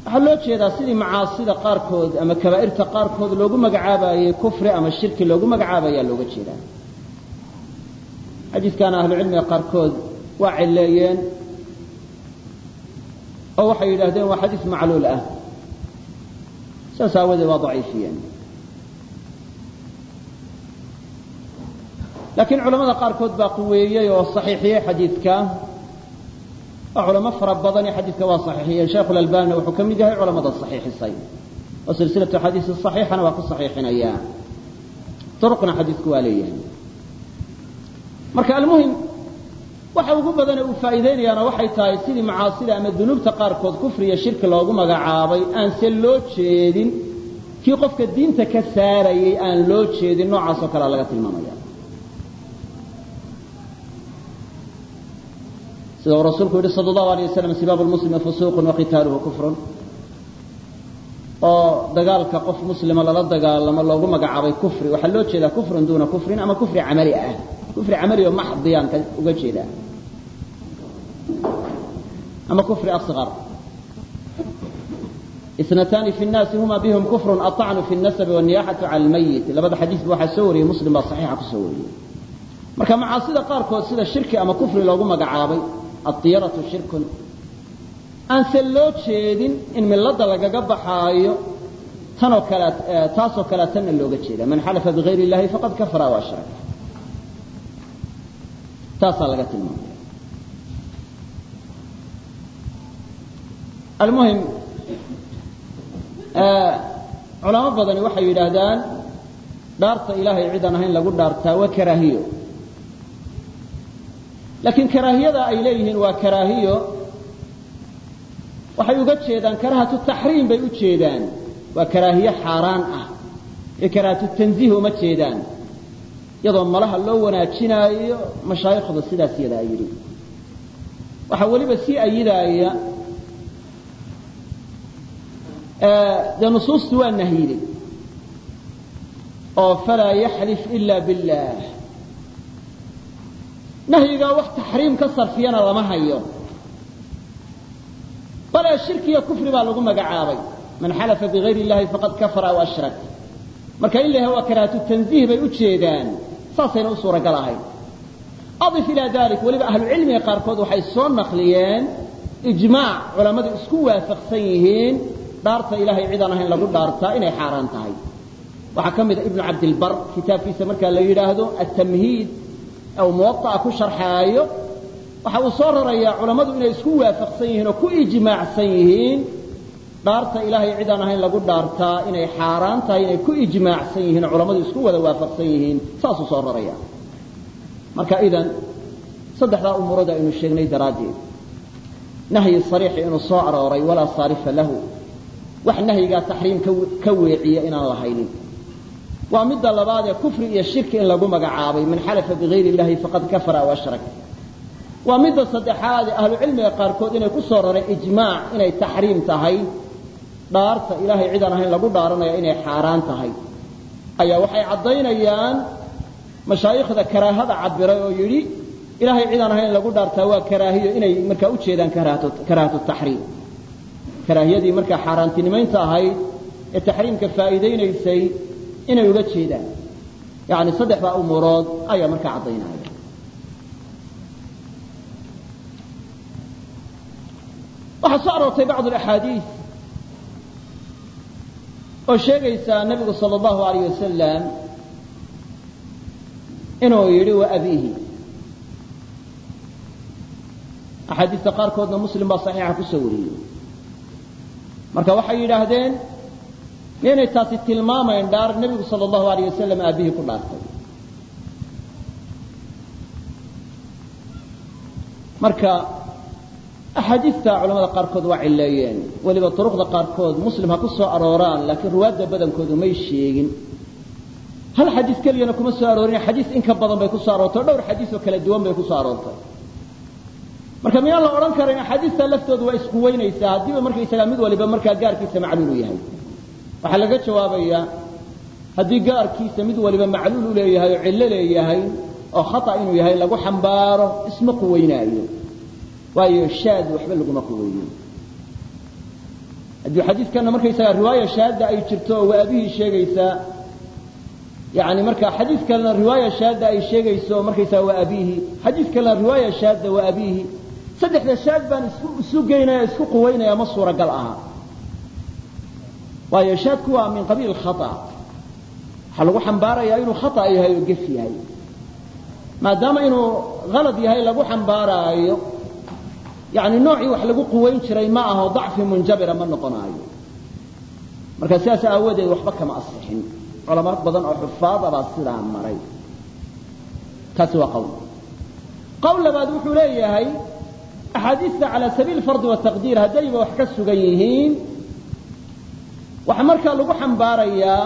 Waxaa loo jeedaa sidii macaasida qaarkood ama kabaa'irta qaarkood loogu magacaabayey kufri ama shirki loogu magacaabayaa looga jeedaa xadiidkaana ahlucilmiga qaarkood waa cilleeyeen oo waxay yidhaahdeen waa xadiis macluul ah. Saas aawadeed waa daciifiyeen. Laakiin culamada qaarkood baa quweeyey oo saxiixiyey xadiidka. Oo culamo fara badani xadiidka waa saxiixiyeen. Sheekhu lalbanina wuxuu ka mid yahay culamada saxiixisay oo silsilatu xadiisi saxiixana waa ku saxiixinayaa duruqna xadiidku waa leeyahay marka almuhim waxa ugu badane uu faa'iidaynayaana waxay tahay sidii macaasida ama dunuubta qaarkood kufri iyo shirki loogu magacaabay aan se loo jeedin kii qofka diinta ka saarayay aan loo jeedin noocaasoo kalea laga tilmaamaya. Sida uu rasuulku yihi sal allahu alay wasalam sibaabu lmuslimi fusuuqun waqitaaluhu kufrun. Oo dagaalka qof muslima lala dagaalamo loogu magacaabay kufri waxaa loo jeedaa kufrun duuna kufrin ama kufri camali ah kufri camali oo maxdiyaan ka uga jeedaa ama kufri asqar اثنتان في الناس هما بهم كفر الطعن في النسب والنياحة على الميت labada xadiis ba waxaa soo wariyey muslim baa صaxiixa ku soo wariyey marka macaasida qaarkood sida shirki ama kufri loogu magacaabay aطiyaratu shirkun aan se loo jeedin in milada lagaga baxaayo tanoo kale taasoo kalea tanna looga jeeda man xalafa bigayr اllahi faqad kafara w ashrak taasaa laga tilmaamaya. Almuhim culamo badani waxay yidhaahdaan dhaarta ilaahay cid aan ahayn lagu dhaartaa waa karaahiyo. Laakiin karaahiyada ay leeyihiin waa karaahiyo. Waxay uga jeedaan karaahatu taxriim bay u jeedaan. Waa karaahiye xaaraan ah. Ee karaahatu tanziih uma jeedaan iyadoo malaha loo wanaajinaayo mashaayikhda sidaas yadaa yidhi waxaa weliba sii ayidaaya dee nusuustu waa nahyiday oo falaa yaxlif ila biاllah nahyigaa wax taxriim ka sarfiyana lama hayo. Bale shirkiya kufri baa lagu magacaabay. Man xalafa bigayr اllahi faqad kafara aw ashrak marka in la waa karaahatu tanziih bay u jeedaan saasayna u suuragal ahayd adif ilaa dalik weliba ahlucilmiga qaarkood waxay soo naqliyeen ijmaac culammadu isku waafaqsan yihiin dhaarta ilaahay cidaan ahayn lagu dhaartaa inay xaaraan tahay. Waxaa ka mid a ibnu cabdilbar kitaabkiisa markaa la yidhaahdo atamhiid ou muwaطa'a ku sharxaayo waxa uu soo rarayaa culammadu inay isku waafaqsan yihiin oo ku ijmaacsan yihiin dhaarta ilaahay cidaan ahayn lagu dhaartaa inay xaaraan tahay inay ku ijmaacsan yihiin culammadu isku wada waafaqsan yihiin saasuu soo raraya. Marka idan saddexdaa umuurada aynu sheegnay daraaddeed. Nahyi sariixi inuu soo arooray walaa saarifa lahu. Wax nahyigaa taxriim ka weeciya inaan lahaynin. Waa midda labaad ee kufri iyo shirki in lagu magacaabay man xalafa bigayr illahi faqad kafara aw ashrak. Waa midda saddexaad ee ahlucilmiga qaarkood inay ku soo rareen ijmaac inay taxriim tahay dhaarta ilaahay cidaan ahayn lagu dhaaranaya inay xaaraan tahay. Ayaa waxay caddaynayaan mashaayikhda karaahada cabiray oo yidhi ilaahay cidaan ahayn lagu dhaartaa waa karaahiyo inay markaa u jeedaan karaahatu taxriim. Karaahiyadii markaa xaaraantinimaynta ahayd ee taxriimka faa'iidaynaysay inay uga jeedaan. Yani saddexdaa umuurood ayaa markaa caddaynaya. Waxaa soo aroortay bacd axaadiis oo sheegaysaa nebigu sala allahu alayh wasalam inuu yidhi wa abiihi. Axaadiista qaarkoodna muslim baa saxiixa ku soo wariyey. Marka waxay yidhaahdeen miyaynay taasi tilmaamayn dhaar nebigu sala allahu alayh wasalam aabihii ku dhaartay. Marka axaadiista culamada qaarkood waa cileeyeen. Weliba duruqda qaarkood muslim ha ku soo arooraan laakiin ruwaadda badankoodu may sheegin. Hal xadiis keliyana kuma soo aroorin xadiis in ka badan bay ku soo aroortay o dhowr xadiis oo kala duwan bay ku soo aroortay. Marka miyaan la odhan karin axaadiista laftooda waa isku weynaysaa haddiiba markaysagaa mid waliba markaa gaarkiisa macluulu yahay. Waxaa laga jawaabayaa haddii gaarkiisa mid waliba macluul u leeyahay oo cillo leeyahay oo khata inuu yahay lagu xambaaro isma quweynaayo waayo shaad waxba laguma quweeyo haddii xadiidkana markaysagaa riwaaya shaadda ay jirto waa abihii sheegaysaa yani marka xadiid kalena riwaaya shaadda ay sheegayso markaysaga waa abiihi xadiid kalena riwaaya shaadda waa abiihi saddexda shaad baan isu geynaya isku quweynaya ma suuragal aha. Waayo shaadku waa min qabiil khata. Waxaa lagu xambaarayaa inuu khata yahay oo gef yahay. Maadaama inuu halad yahay lagu xambaaraayo yani noocii wax lagu quweyn jiray ma aho dacfi munjabira ma noqonaayo. Marka sidaas aawadeed waxba kama asixin. Culamo badan oo xufaada baa sidaa maray. Taasi waa qawl qawl labaad wuxuu leeyahay axaadiista cala sabiil fardi wataqdiir haddayba wax ka sugan yihiin. Waxaa markaa lagu xambaarayaa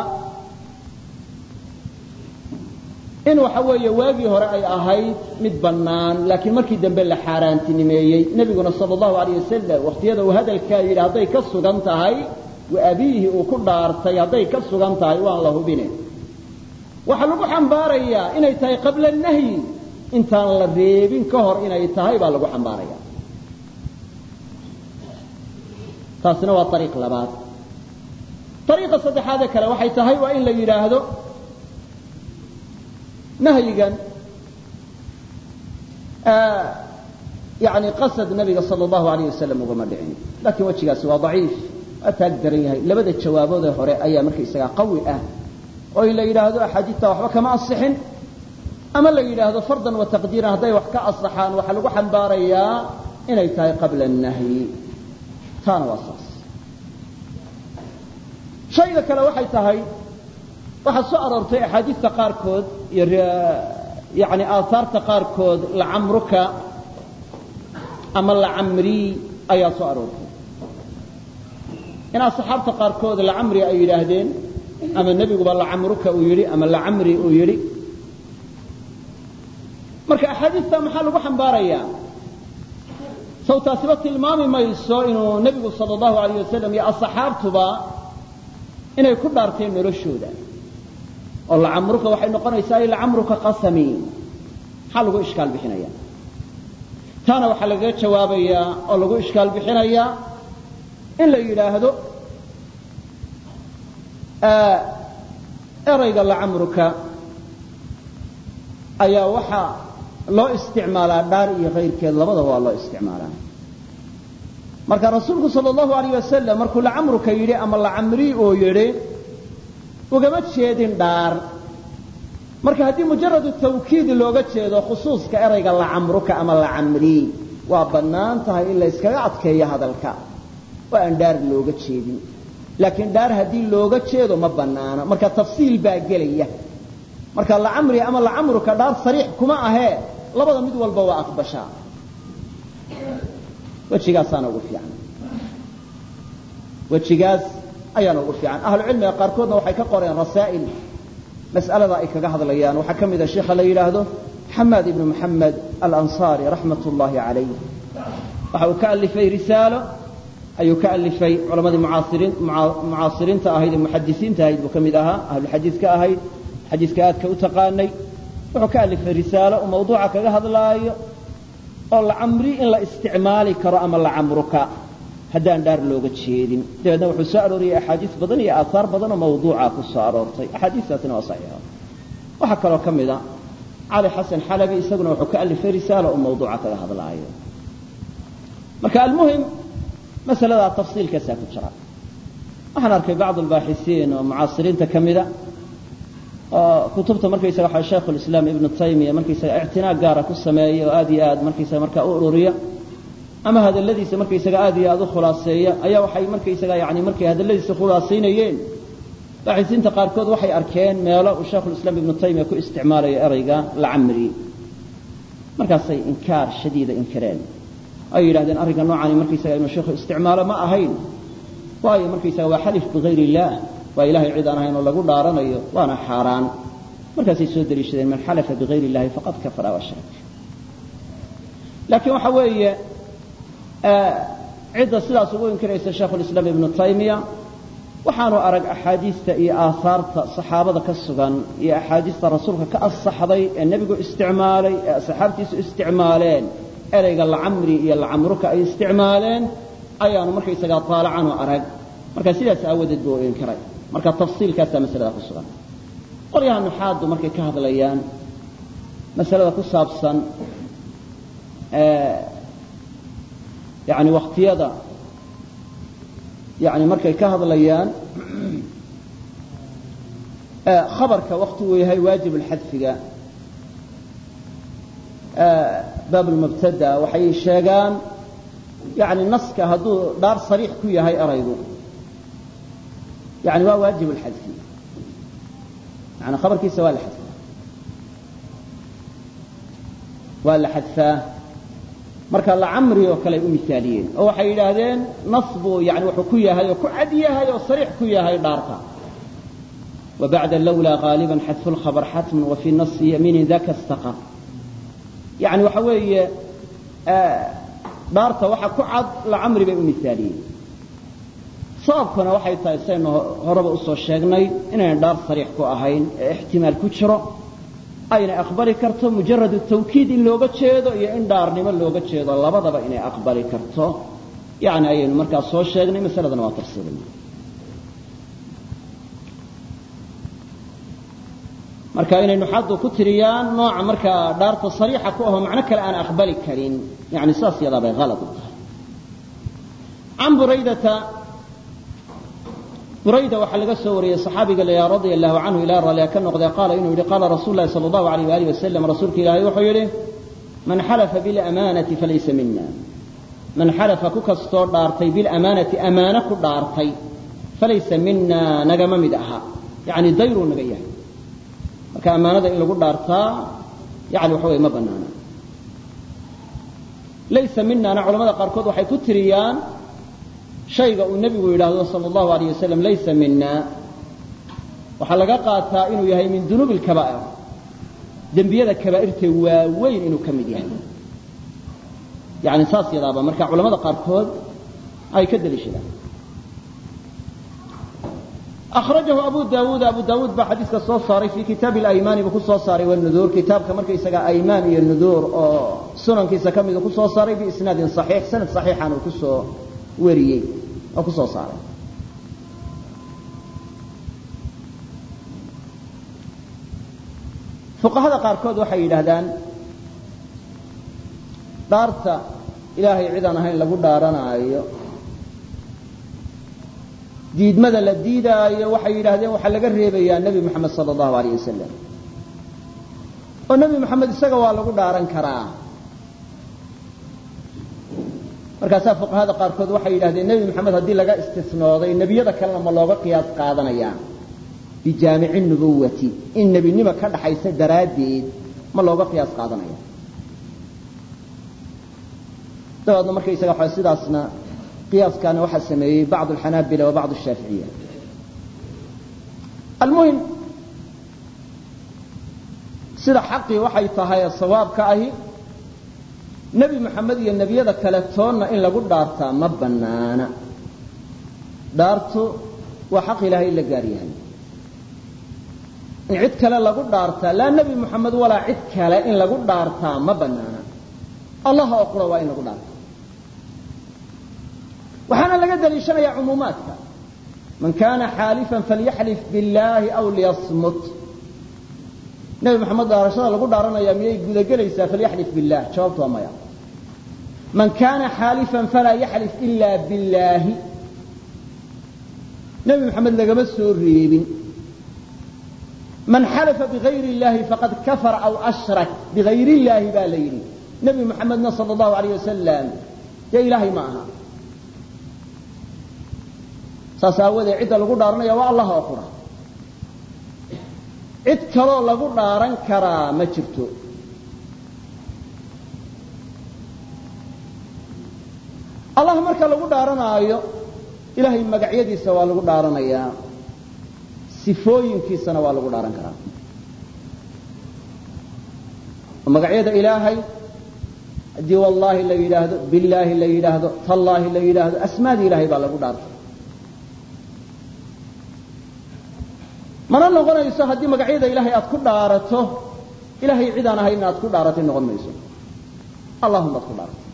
in waxa weeye waagii hore ay ahayd mid bannaan laakiin markii dambe la xaaraantinimeeyey. Nebiguna sala allahu alayh wasalam wakhtiyada uu hadalkaa yidhi hadday ka sugan tahay wa uu ku dhaartay hadday ka sugan tahay waan la hubine waxaa lagu xambaarayaa inay tahay qabla nahyi intaan la reebin ka hor inay tahay baa lagu xambaaraya. Taasina waa ariiq labaad. Ariiqa saddexaadee kale waxay tahay waa in la yidhaahdo nahyigan yani qasad nabiga sala allahu alayh wasalam ugama dhicin laakiin wejigaasi waa daciif waa taag daran yahay labada jawaaboodee hore ayaa markaysagaa qawi ah oo in la yidhaahdo axaadiidta waxba kama asixin ama la yidhaahdo fardan wa taqdiiran hadday wax ka asaxaan waxaa lagu xambaarayaa inay tahay qabla nahyi taana waa saas shayga kale waxay tahay waxaa soo aroortay axaadiista qaarkood yani aaaarta qaarkood lacamruka ama lacamrii ayaa soo aroortay. In asxaabta qaarkood lacamri ay yidhaahdeen ama nebiguba lacamruka uu yidhi ama lacamri uu yidhi. Marka axaadiista maxaa lagu xambaarayaa? Sawtaasiba tilmaami mayso inuu nebigu sala allahu alayh wasalam iyo asxaabtuba inay ku dhaarteen noloshooda oo lacamruka waxay noqonaysaa lacamruka qasami. Maxaa lagu ishkaal bixinaya taana waxaa lagaga jawaabayaa oo lagu ishkaal bixinayaa in la yidhaahdo erayga lacamruka ayaa waxaa loo isticmaalaa dhaar iyo kayrkeed labadaba waa loo isticmaalaa. Marka rasuulku sal allahu alayh wasalam markuu lacamruka yidhi ama lacamri uu yidhi ugama jeedin dhaar. Marka haddii mujaradu tawkiid looga jeedo khusuuska erayga lacamruka ama lacamri waa bannaan tahay in la yskaga adkeeyo hadalka. Oo aan dhaar looga jeedin. Laakiin dhaar haddii looga jeedo ma bannaano marka tafsiil baa gelaya. Marka lacamri ama lacamruka dhaar sariix kuma ahee labada mid walba waa aqbashaa. Wejigaasaana ugu fiican. Wejigaas ayaana ugu fiican. Ahlucilmiga qaarkoodna waxay ka qoreen rasaa'il. Mas'alada ay kaga hadlayaan. Waxaa ka mid a sheikha la yidhaahdo xamaad ibnu maxamed alansaari raxmat ullaahi calayh waxa uu ka alifay risaalo ayuu ka alifay culammadii mucaasiriin mucaasiriinta ahayd ee muxadisiinta ahayd buu ka mid ahaa ahluxadiis ka ahayd xadiiska aadka u taqaanay. Wuxuu ka alifay risaalo uu mawduuca kaga hadlaayo oo lacamri in la isticmaali karo ama lacamruka haddaan dhaar looga jeedin. dabeedna wuxuu soo arooriyey axaadiis badan iyo aahaar badan oo mawduuca ku soo aroortay. axaadiistaasina waa saxiixa. waxaa kaloo ka mid a cali xasan xalabi isaguna wuxuu ka alifay risaalo uu mawduuca kaga hadlaayo. marka almuhim masaladaa tafsiilkaasaa ku jira. waxaan arkay bacd albaaxisiin oo mucaasiriinta ka mida oo kutubta markaysaga waxa shaikhu lislaam ibnu taymiya markaysaga ictinaa gaara ku sameeya oo aad iyo aad markaysaga markaa u ururiya ama hadalladiisa markaysaga aad iyo aad u khulaaseeya ayaa waxay markaysaga yani markay hadalladiisa khulaasaynayeen baaxisiinta qaarkood waxay arkeen meelo uu shaikhulislaam ibnu taymiya ku isticmaalayo erayga lacamri markaasay inkaar shadiida inkireen ay yidhahdeen arrinka noocani markaysaga inuu sheikhu isticmaalo ma ahayn. Waayo markaysaga waa xalif bigayr illaah waa ilahay cid aan ahayn oo lagu dhaaranayo waana xaaraan. Markaasay soo deliishadeen man xalafa bigayr illahi faqad kafara washrak laakiin waxa weeye cidda sidaas ugu inkiraysa shaikhulislaam ibnu taymiya waxaanu arag axaadiista iyo aahaarta saxaabada ka sugan iyo axaadiista rasuulka ka asaxday ee nebigu isticmaalay ee asxaabtiisu isticmaaleen ereyga lacamri iyo lacamruka ay isticmaaleen ayaanu markaysagaa taalacanoo arag. Marka sidaas aawadeed buu u inkiray. Marka tafsiilkaasaa masalada ku sugan. Qolyaha nuxaaddu markay ka hadlayaan masalada ku saabsan yani waktiyada yani markay ka hadlayaan <clears throat> khabarka waktiguu yahay waajib lxadfiga baabulmubtada waxay sheegaan yani naska hadduu dhaar sariix ku yahay eraygu yani waa waajib lxadfi yani khabarkiisa waa la xadfaa. Waa la xadfaa marka lacamri oo kale u misaaliyeen oo waxay yidhaahdeen nas buu yani wuxuu ku yahay oo ku cad yahay oo sariix ku yahay dhaarta. Wabacda lawlaa gaaliban xadfu lkhabr xatman wa nasi yamiinin daka istaqar yani waxa weeye dhaarta waxa ku cad lacamri bay u misaaliyeen. Sababkuna waxay tahay saynu horeba u soo sheegnay inayna dhaar sariix ku ahayn ee ixtimaal ku jiro ayna aqbali karto mujarad tawkiid in looga jeedo iyo in dhaarnimo looga jeedo. Labadaba inay aqbali karto. Yani ayaynu markaa soo sheegnay masaladana waa tafsiilina marka inay nuxaddu ku tiriyaan nooca markaa dhaarta sariixa ku aho macno kale aan aqbali karin. Yani saas yadaa bay halad u tahay burayda waxaa laga soo wariyey saxaabiga la yahay radia allahu canhu ilaa raallia ka noqdee qaala inuu yidhi qaala rasuulu lahi sala allahu alayh waali wasalam rasuulka ilaahay wuxuu yidhi man xalafa bilamaanati falaysa mina man xalafa ku kastoo dhaartay bilamaanati amaano ku dhaartay falaysa minaa nagama mid aha. Yani dayruu naga yahay. Marka ammaanada in lagu dhaartaa yani waxa weye ma banaana laysa minana culamada qaarkood waxay ku tiriyaan shayga uu nebigu yidhaahdo sal allahu alayh wasalam laysa mina waxaa laga qaataa inuu yahay min dunuubi lkabaa'ir dembiyada kabaa'irtee waaweyn inuu ka mid yahay. Yani saas yadaaba marka culamada qaarkood ay ka deliishadaan akhrajahu abu daawuud abu daawuud baa xadiiska soo saaray fii kitaabi alaymaani buu ku soo saaray wanuduur kitaabka markaysaga aymaan iyo nuduur oo sunankiisa ka midu ku soo saaray biisnaadin saxiix. Sanad saxiixan uu ku soo wariyey oo ku soo saaray. Fuqahada qaarkood waxay yidhaahdaan dhaarta ilaahay cidaan ahayn lagu dhaaranaayo diidmada la diidaayo waxay yidhaahdeen waxaa laga reebayaa nebi moxamed sala allahu alayh wasalam oo nebi moxamed isaga waa lagu dhaaran karaa markaasaa fuqahada qaarkood waxay yidhahdeen nebi moxamed haddii laga istisnooday nebiyada kalena ma looga qiyaas qaadanayaa bijaamici nubuwati in nebinimo ka dhaxaysa daraaddeed ma looga qiyaas qaadanaya dabeedna markaysaga sidaasna qiyaaskaana waxaa sameeyey bacd alxanaabila wa bacd ashaaficiya almuhim sida xaqii waxay tahay sawaabka ahi nebi moxamed iyo nebiyada kale toonna in lagu dhaartaa ma bannaana. Dhaartu waa xaq ilaahay la gaar yahay. In cid kale lagu dhaartaa laa nebi moxamed walaa cid kale in lagu dhaartaa ma bannaana. Allah oo waa in lagu dhaartaa waxaana laga daliishanayaa cumuumaadka. Man kana xaalifan falyaxlif biاllaahi aw liyasmut nebi moxamed dhaarashada lagu dhaaranaya miyay gudagelaysaa? Falyaxlif billah. Jawaabtu waa maya. Man kana xaalifan falaa yaxlif ila billaahi nebi maxamed lagama soo reebin. Man xalafa bigayri illaahi faqad kafara aw ashrak. Bigayri illaahi baa la yidhi. Nebi maxamedna sala allahu alayh wasalam dee ilaahay ma aha. Saas aawadeed cidda lagu dhaaranaya waa allah oo qura cid kaloo lagu dhaaran karaa ma jirto. Allah marka lagu dhaaranaayo ilaahay magacyadiisa waa lagu dhaaranayaa sifooyinkiisana waa lagu dhaaran karaa. Magacyada ilaahay haddii wallaahi la yidhaahdo billaahi la yidhaahdo tallaahi la yidhaahdo asmaadii ilahay baa lagu dhaartay mana noqonayso haddii magacyada ilaahay aad ku dhaarato ilahay cid aan ahayn aad ku dhaaratay noqon mayso. Allahumbaad ku dhaaratay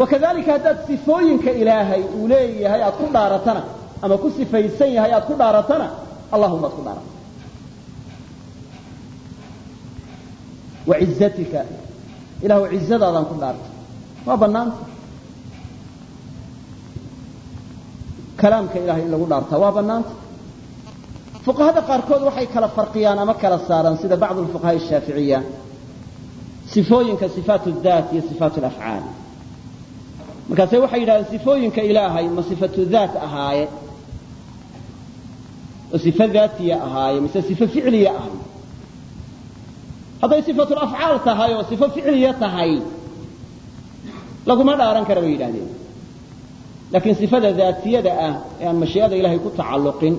wakadalika haddaad sifooyinka ilaahay uu leeyahay aad ku dhaaratana ama ku sifaysan yahay aad ku dhaaratana allahumbaad ku dhaaratay wacizatika ilahu cizadaadaan ku dhaartay waa banaanta kalaamka ilahay in lagu dhaartaa waa banaanta fuqahada qaarkood waxay kala farqiyaan ama kala saaraan sida bacdu fuqahaa shaaficiya sifooyinka sifaat daat iyo sifaat afcaal markaase waxay yidhahdeen sifooyinka ilaahay ma sifatu daat ahaaye? Oo sifo daatiya ahaaye? Mise sifo ficliya ahay hadday sifatu afcaal tahay oo sifo ficliya tahay laguma dhaaran kara bay yidhahdeen laakiin sifada daatiyada ah ee aan mashii'ada ilahay ku tacalluqin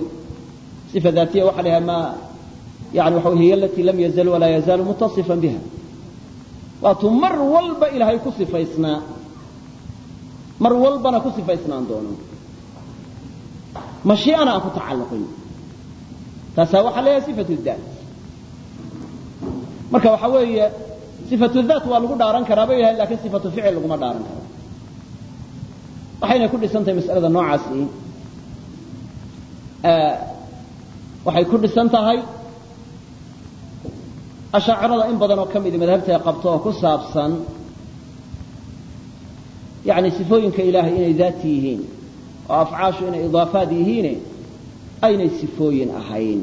صفة ذاتية waxa la ma yani waxa hiy alati lam yazal walaa yazaalu mutasifan biha waatuu mar walba ilaahay ku sifaysnaa mar walbana ku sifaysnaan doono mashii'ana aan ku tacalluqin taasaa waxaa la yahay صifaة الذat marka waxa weeye صifaة الذat waa lagu dhaaran karaa bay yahay lakin صifaةu ficil laguma dhaaran karo waxayna ku dhisan tahay mas'alada noocaasi waxay ku dhisan tahay ashaacirada in badan oo ka midi madhabtae qabto oo ku saabsan yani sifooyinka ilaahay inay daati yihiin oo afcaashu inay idaafaad yihiine aynay sifooyin ahayn.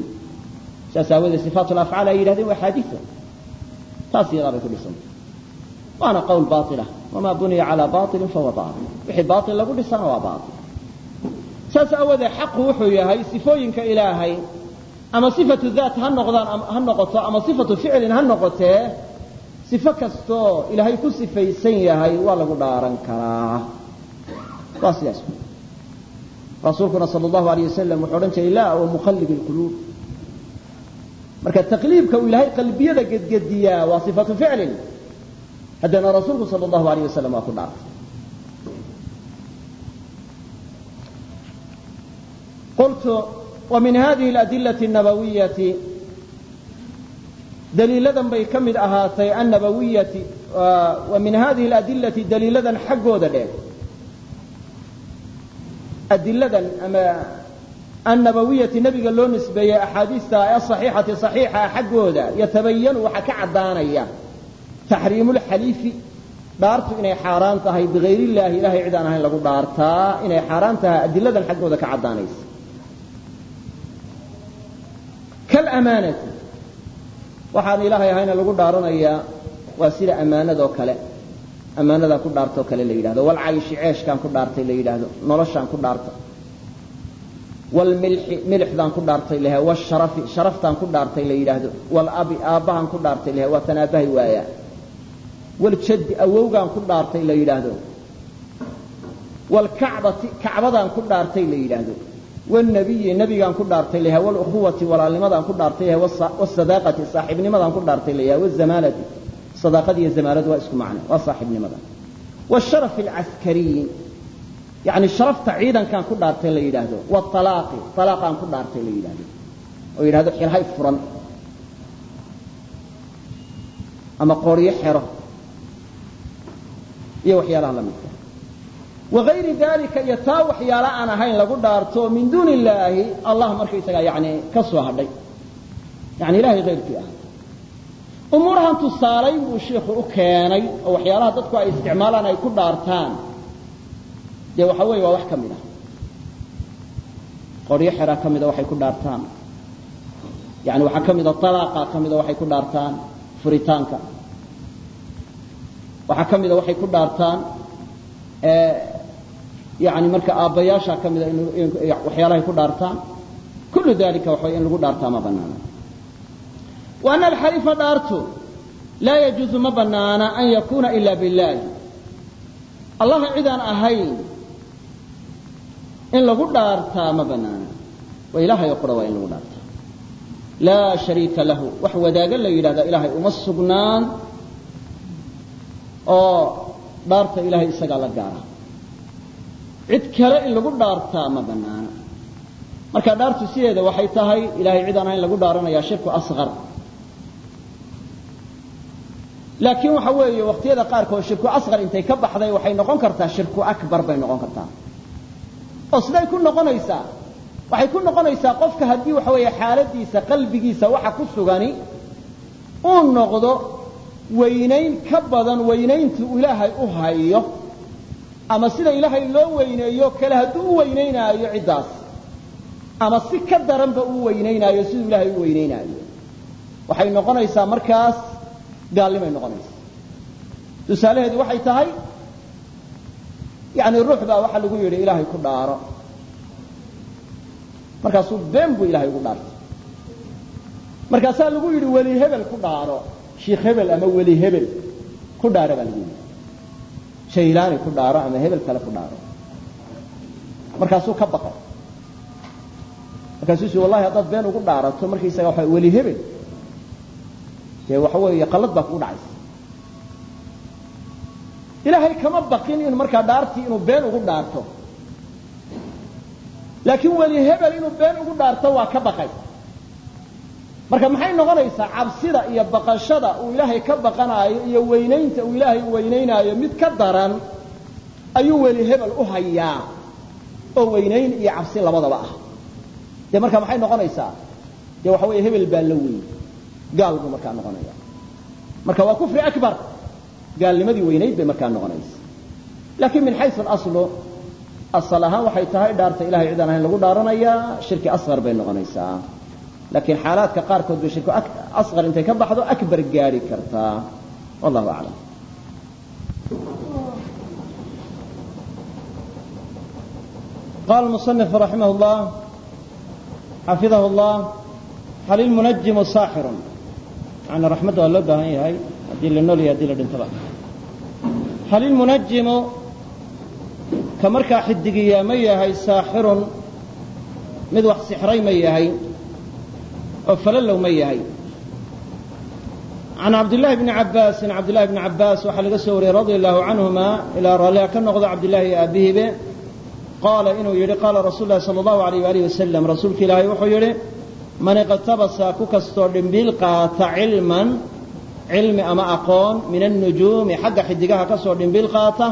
Saas aawadeed sifaat afcaal ay yidhahdeen waa xaadisa taas iyadaa bay ku dhisantay waana qowl baila wamaa buniya calaa bailin fahuwa bail wixii bail lagu dhisana waa bail saas aawadeed xaqu wuxuu yahay sifooyinka ilaahay ama sifatu daat ha noqdaan ha noqoto ama sifatu ficlin ha noqotee sifo kastoo ilaahay ku sifaysan yahay waa lagu dhaaran karaa. Waa sidaas rasuulkuna sal allahu alayh wasalam wuxuu odhan jiray la wa muqallib lquluub marka taqliibka uu ilaahay qalbiyada gedgediyaa waa sifatu ficlin haddana rasuulku sal allahu alayh wasalam waa ku dhaartay qultu وmin hadihi اأdilaة النabawiyati daliiladan bay ka mid ahaatay annabawiyati wa min hadihi اladilati daliiladan xaggooda dheer adiladan ama annabawiyati nebiga loo nisbeeyey axaadiista ee صaxiixati صaxiixa xaggooda yatabayanu waxaa ka caddaanaya taxriimu اlxaliifi dhaartu inay xaaraan tahay bigayr اllahi ilahay cid aan ahayn lagu dhaartaa inay xaaraan tahay adiladan xaggooda ka caddaanaysa kalamaanati waxaan ilaahay ahayna lagu dhaaranayaa waa sida ammaanadoo kale ammaanadaa ku dhaartoo kale la yidhahdo walcayshi ceeshkaan ku dhaartay la yidhaahdo noloshaan ku dhaartay walmilxi milixdaan ku dhaartay laha washarafi sharaftaan ku dhaartay la yidhaahdo. Walabi aabbahaan ku dhaartay laha waa tanaabahay waayaa. Waljaddi awowgaan ku dhaartay la yidhaahdo. Walkacbati kacbadaan ku dhaartay la yidhaahdo wnabiyi nebigaan ku dhaartay laha wlukhuwati walaalnimadaan ku dhaartay laha wsadaaqati saaxiibnimadaan ku dhaartay laha wazamaalati sadaaqada iyo zamaaladu waa isku macne waa saaxiibnimada wsharaf alcaskariyi yani sharafta ciidankaan ku dhaartay la yidhaahdo walaaqi alaaqaan ku dhaartay la yidhahdo oo yidhahdo xilhay furan ama qooryo xero iyo waxyaalaha la midka wagayri dalika iyo taa waxyaala aan ahayn lagu dhaarto min duuni illaahi allah markaysagaa yani ka soo hadhay. Yani ilahay hayrkii ah. Umuurahan tusaalayn buu shiiku u keenay oo waxyaalaha dadku ay isticmaalaan ay ku dhaartaan. Dee waxa weeye waa wax ka mid ah. Qoryo xera ka mida waxay ku dhaartaan. Yani waxaa ka mida alaaqa ka mida waxay ku dhaartaan. Furitaanka. Waxaa ka mida waxay ku dhaartaan yani marka aabbayaasha ka mida waxyaalahay ku dhaartaan kullu dalika waxa in lagu dhaartaa ma banaana wa ana alxalifa dhaartu laa yajuuzu ma banaana an yakuna ila billahi allaha cidaan ahayn in lagu dhaartaa ma banaana waa ilaahay oo qura waa in lagu dhaartaa. Laa shariika lahu wax wadaaga la yidhahdaa ilaahay uma sugnaan oo dhaarta ilaahay isagaa la gaara cid kale in lagu dhaartaa ma banaana marka dhaartu sideeda waxay tahay ilahay cid ahayn lagu dhaaranayaa shirku asqar laakiin waxa weeye waqtiyada qaarkood shirku asqar intay ka baxday waxay noqon kartaa shirku akbar bay noqon kartaa. Oo siday ku noqonaysaa waxay ku noqonaysaa qofka haddii waxa weeye xaaladiisa qalbigiisa waxa ku sugani uu noqdo weynayn ka badan weynayntii ilaahay u hayo ama sida ilaahay loo weyneeyo kale hadduu u weynaynaayo ciddaas. Ama si ka daranba uu weynaynaayo siduu ilaahay u weynaynaayo waxay noqonaysaa markaas gaalnimay noqonaysaa tusaalaheedu waxay tahay yani ruux baa waxaa lagu yidhi ilaahay ku dhaaro. Markaasuu been buu ilahay ugu dhaartay. Markaasaa lagu yidhi weli hebel ku dhaaro. Shiikh hebel ama weli hebel ku dhaaro baa lagu yidhi shaylaani ku dhaaro ama hebel kale ku dhaaro. Markaasuu ka baqay. Markaasuu wallahi haddaad been ugu dhaarato markaysaga waxa weli hebel. Dee waxa weeye qallad baa kugu dhacaysa. Ilaahay kama baqin in markaa dhaartii inuu been ugu dhaarto. Laakiin weli hebel inuu been ugu dhaarto waa ka baqay marka maxay noqonaysaa cabsida iyo baqashada uu ilaahay ka baqanaayo iyo weynaynta uu ilaahay weynaynaayo mid ka daran ayuu weli hebel u hayaa oo weynayn iyo cabsi labadaba ah. Dee marka maxay noqonaysaa? Dee waxa weeye hebel baa la weyn. Gaal buu markaa noqonaya marka waa kufri akbar. Gaalnimadii weynayd bay markaa noqonaysa laakiin min xayu alaslu asal ahaan waxay tahay dhaarta ilahay cidaan ahayn lagu dhaaranayaa shirki asqar bay noqonaysaa laakiin xaalaadka qaarkood bay shirku asqar intay ka baxdo akbar gaari kartaa wallahu aclam qala musanif raximah llah xafidahu llah hal ilmunajimu saaxirun yani raxmadda waa loo baahan yahay haddii la nool iyo haddii la dhintaba hal ilmunajimu ka markaa xidigiyaa ma yahay saaxirun mid wax sixray ma yahay oo falalow ma yahay. Can cabdillaahi bni cabbaasin cabdillahi bni cabbaas waxaa laga soo wariyey radia allahu canhuma ilaa raalliha ka noqdo cabdillaahi iyo aabihibe qaala inuu yidhi qaala rasuulu lahi sala allahu alayh waalihi wasalam rasuulka ilaahay wuxuu yidhi man iqtabasa ku kastoo dhimbiil qaata cilman cilmi ama aqoon min annujuumi xagga xidigaha ka dhimbiil qaata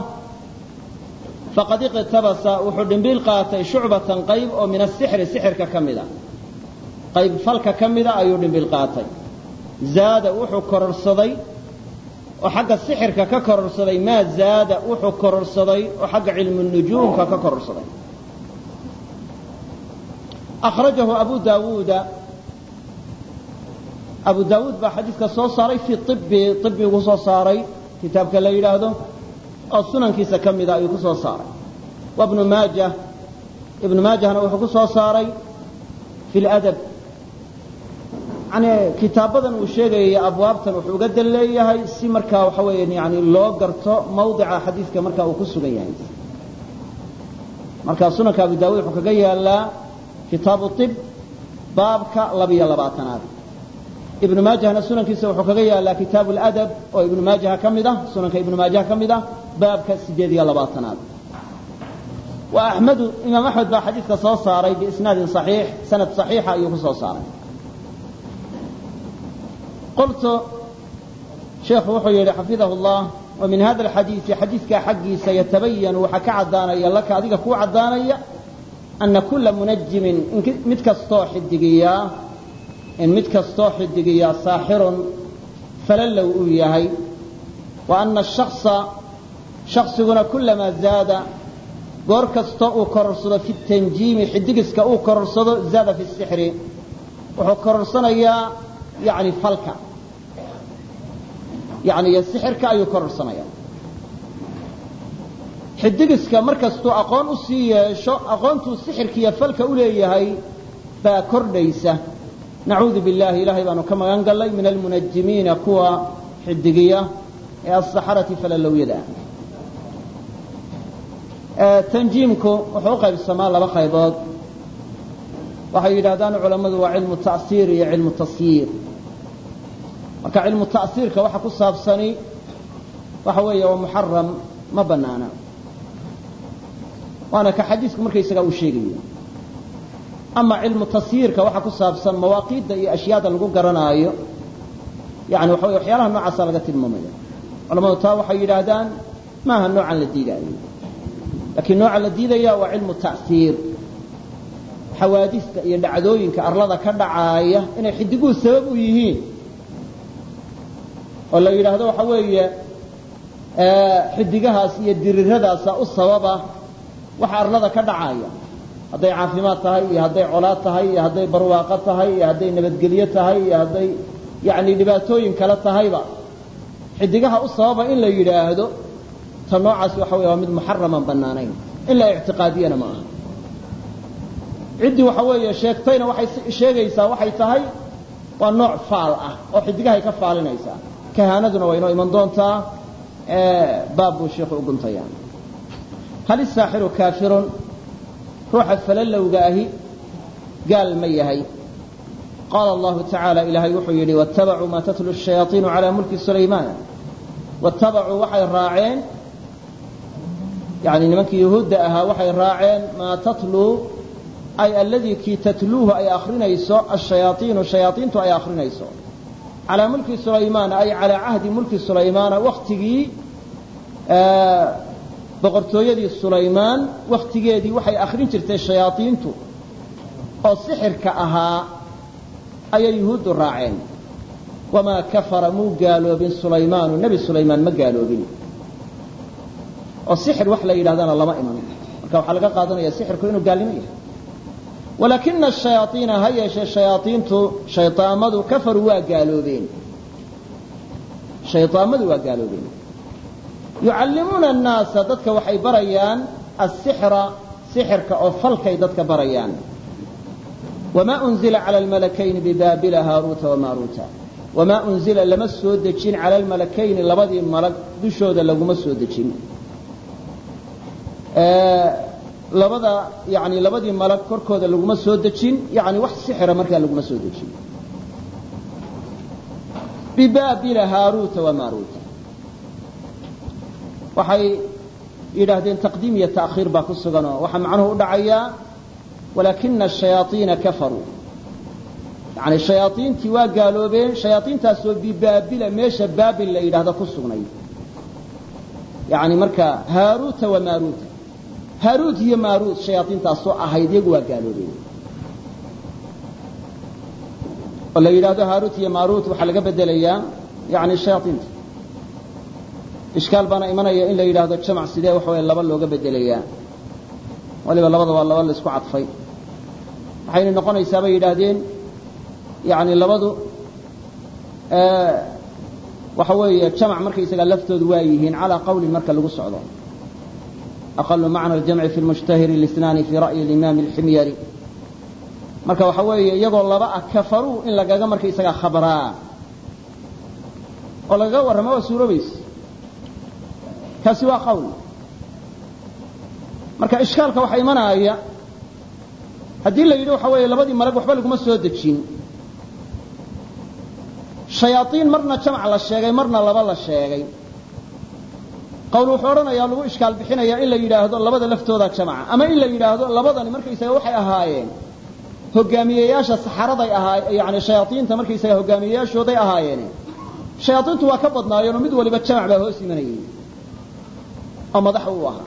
faqad iqtabasa wuxuu dhimbiil qaatay shucbatan qayb oo min asixri sixirka ka mida qayb falka ka mida ayuu dhimbiil qaatay. Zaada wuxuu kororsaday oo xagga sixirka ka kororsaday maa zaada wuxuu kororsaday oo xagga cilmu ka kororsaday. Akhrajahu abu daawuuda abu daawuud baa xadiidka soo saaray fii ibi ibiguu soo saaray kitaabka la yidhaahdo oo sunankiisa ka mida ayuu ku saaray. Wa ibnu maajah ibnu maajahna wuxuu ku soo saaray fi ladab yani kitaabadan uu sheegayay abwaabtan wuxuu uga dan leeyahay si markaa waxa weeye yani loo garto mawdica xadiidka marka uu ku sugan yahay. Marka sunanka abu daawuud wuxuu kaga yaalaa kitaabu ib baabka labiyo labaatanaad. Ibnu maajahna sunankiisa wuxuu kaga yaalaa kitaabu ladab oo ibnu maajaha ka mid ah sunanka ibnu maajaha ka mid ah baabka sideed iyo labaatanaad. Wa axmedu imaam axmed baa xadiidka soo saaray biisnaadin صaxiix sanad صaxiixa ayuu ku soo saaray qultu sheekhu wuxuu yidhi xafidahu اllah wa min hada alxadiidi xadiidkaa xaggiisa yatabayanu waxaa ka caddaanaya laka adiga kuu caddaanaya ana kula munajimin mid kastoo xidigiyaa in mid kastoo xidigiyaa saaxirun falalow uu yahay. Wa ana ashaksa shaksiguna kulamaa zaada goor kasta uu kororsado fi tanjiimi xidigiska uu kororsado zaada fi sixri. Wuxuu kororsanayaa yani falka. Yani iyo sixirka ayuu kororsanaya. Xidigiska markastuu aqoon u yeesho aqoontuu sixirka iyo falka u leeyahay baa kordhaysa. Nacuudu billahi ilahay baanu ka magan gallay min almunajimiina kuwa xidigiya ee asaxarati falalowyada tanjiimku wuxuu qaybsamaa laba qaybood. Waxay yidhahdaan culammadu waa cilmu ta'siir iyo cilmu tasyiir marka cilmu ta'siirka waxa ku saabsani waxa weeye waa muxaram ma banaana. Waana ka xadiisku markaysagaa uu sheegayo. Ama cilmu tasyiirka waxa ku saabsan mawaaqiidda iyo ashyaada lagu garanaayo. Yani waxa wey waxyaalaha noocaasa laga tilmaamaya culamadu taa waxay yidhaahdaan maaha noocan la diidaayo. Laakiin nooca la diidaya waa cilmu ta'siir. Xawaadista iyo dhacdooyinka arlada ka dhacaaya inay xidiguhu sabab u yihiin oo la yidhaahdo waxa weeye xidigahaas iyo diriradaasa u sababa waxa arlada ka dhacaya. Hadday caafimaad tahay iyo hadday colaad tahay iyo hadday barwaaqo tahay iyo hadday nabadgelyo tahay iyo hadday yani dhibaatooyin kale tahayba. Xidigaha u sababa in la yidhaahdo ta noocaas waxa wey waa mid muxaraman banaanayn in la ictiqaadiyana ma aha. Ciddii waxa weeye sheegtayna waxay sheegaysaa waxay tahay waa nooc faal ah oo xidigahay ka faalinaysaa kahaanaduna waa inoo iman doontaa baab buu sheikhu u guntaya. Hal isaaxiru kaafirun? Ruuxa falalowga ahi gaal ma yahay. Qaala allahu tacaala ilaahay wuxuu yidhi waattabacuu maa tatlu shayaaiinu calaa mulki sulaymaana waattabacuu waxay raaceen yani nimankii yahuudda ahaa waxay raaceen maa tatluu ay alladii kii tatluuhu ay akrinayso ashayaaiinu shayaaiintu ay akrinayso calaa mulki sulaymaana ay calaa cahdi mulki sulaymaana waktigii boqortooyadii sulaymaan wakhtigeedii waxay akrin jirtay shayaaiintu oo sixirka ahaa ayay yuhuuddu raaceen. Wamaa kafara muu gaaloobin sulaymaanu nebi sulaymaan ma gaaloobin. Oo sixir wax la yidhahdana lama iman marka waxaa laga qaadanaya sixirku inuu gaalnimo yahay walaakina ashayaaiina ha yeeshee shayaaiintu shaydaamadu kafaruu waa gaaloobeen. Shaydaamadu waa gaaloobeen. Yucallimuuna annaasa dadka waxay barayaan asixra sixirka oo falkay dadka barayaan. Wamaa unzila cala almalakayni bibaabila haaruuta wamaaruuta wamaa unzila lama soo dejin cala almalakayni labadii malag dushooda laguma soo dejin labada yani labadii malag korkooda laguma soo dejin yani wax sixira markaa laguma soo dejin. Bibaabila haaruuta wamaaruuta waxay yidhaahdeen taqdiim iyo ta'khiir baa ku suganoo waxaa macnuhu u dhacayaa walaakina ashayaaiina kafaruu. Yani shayaaiintii waa gaaloobeen shayaaiintaasoo bibaabila meesha baabil la yidhahdo ku sugnay. Yani marka haaruuta wamaaruuta haaruut iyo maaruut shayaaiintaasoo ahayd iyagu waa gaaloobeen oo la yidhaahdo haaruut iyo maaruut waxaa laga bedelayaa yani shayaaiinta ishkaal baana imanaya in la yidhaahdo jamac sidee waxa weye laba looga bedelayaa. Waliba labada waa laba la isku cadfay. Waxayna noqonaysaa bay yidhaahdeen yani labadu waxa weeye jamac markaysagaa laftoodu waa yihiin calaa qawlin marka lagu socdo aqalu macna aljamci fi lmushtahiri lisnaani fi ra'yi alimaami alximyari marka waxa weeye iyagoo laba ah kafaruu in lagaga markaysagaa khabraa oo lagaga warrama waa suuroobaysa kaasi waa qawl marka ishkaalka waxaa imanaya haddii la yidhi waxa weeye labadii malag waxba laguma soo dejin shayaaiin marna jamac la sheegay marna laba la sheegay qawl wuxuu odhanayaa lagu ishkaal bixinaya in la yidhaahdo labada laftooda jamaca. Ama in la yidhaahdo labadani markaysaga waxay ahaayeen. Hogaamiyeyaasha saxaraday ahaa yani shayaaiinta markaysaga hogaamiyeyaashooday ahaayeen. Shayaaiintu waa ka badnaayeenoo mid waliba jamac baa hoos imanayay oo madax u ahaa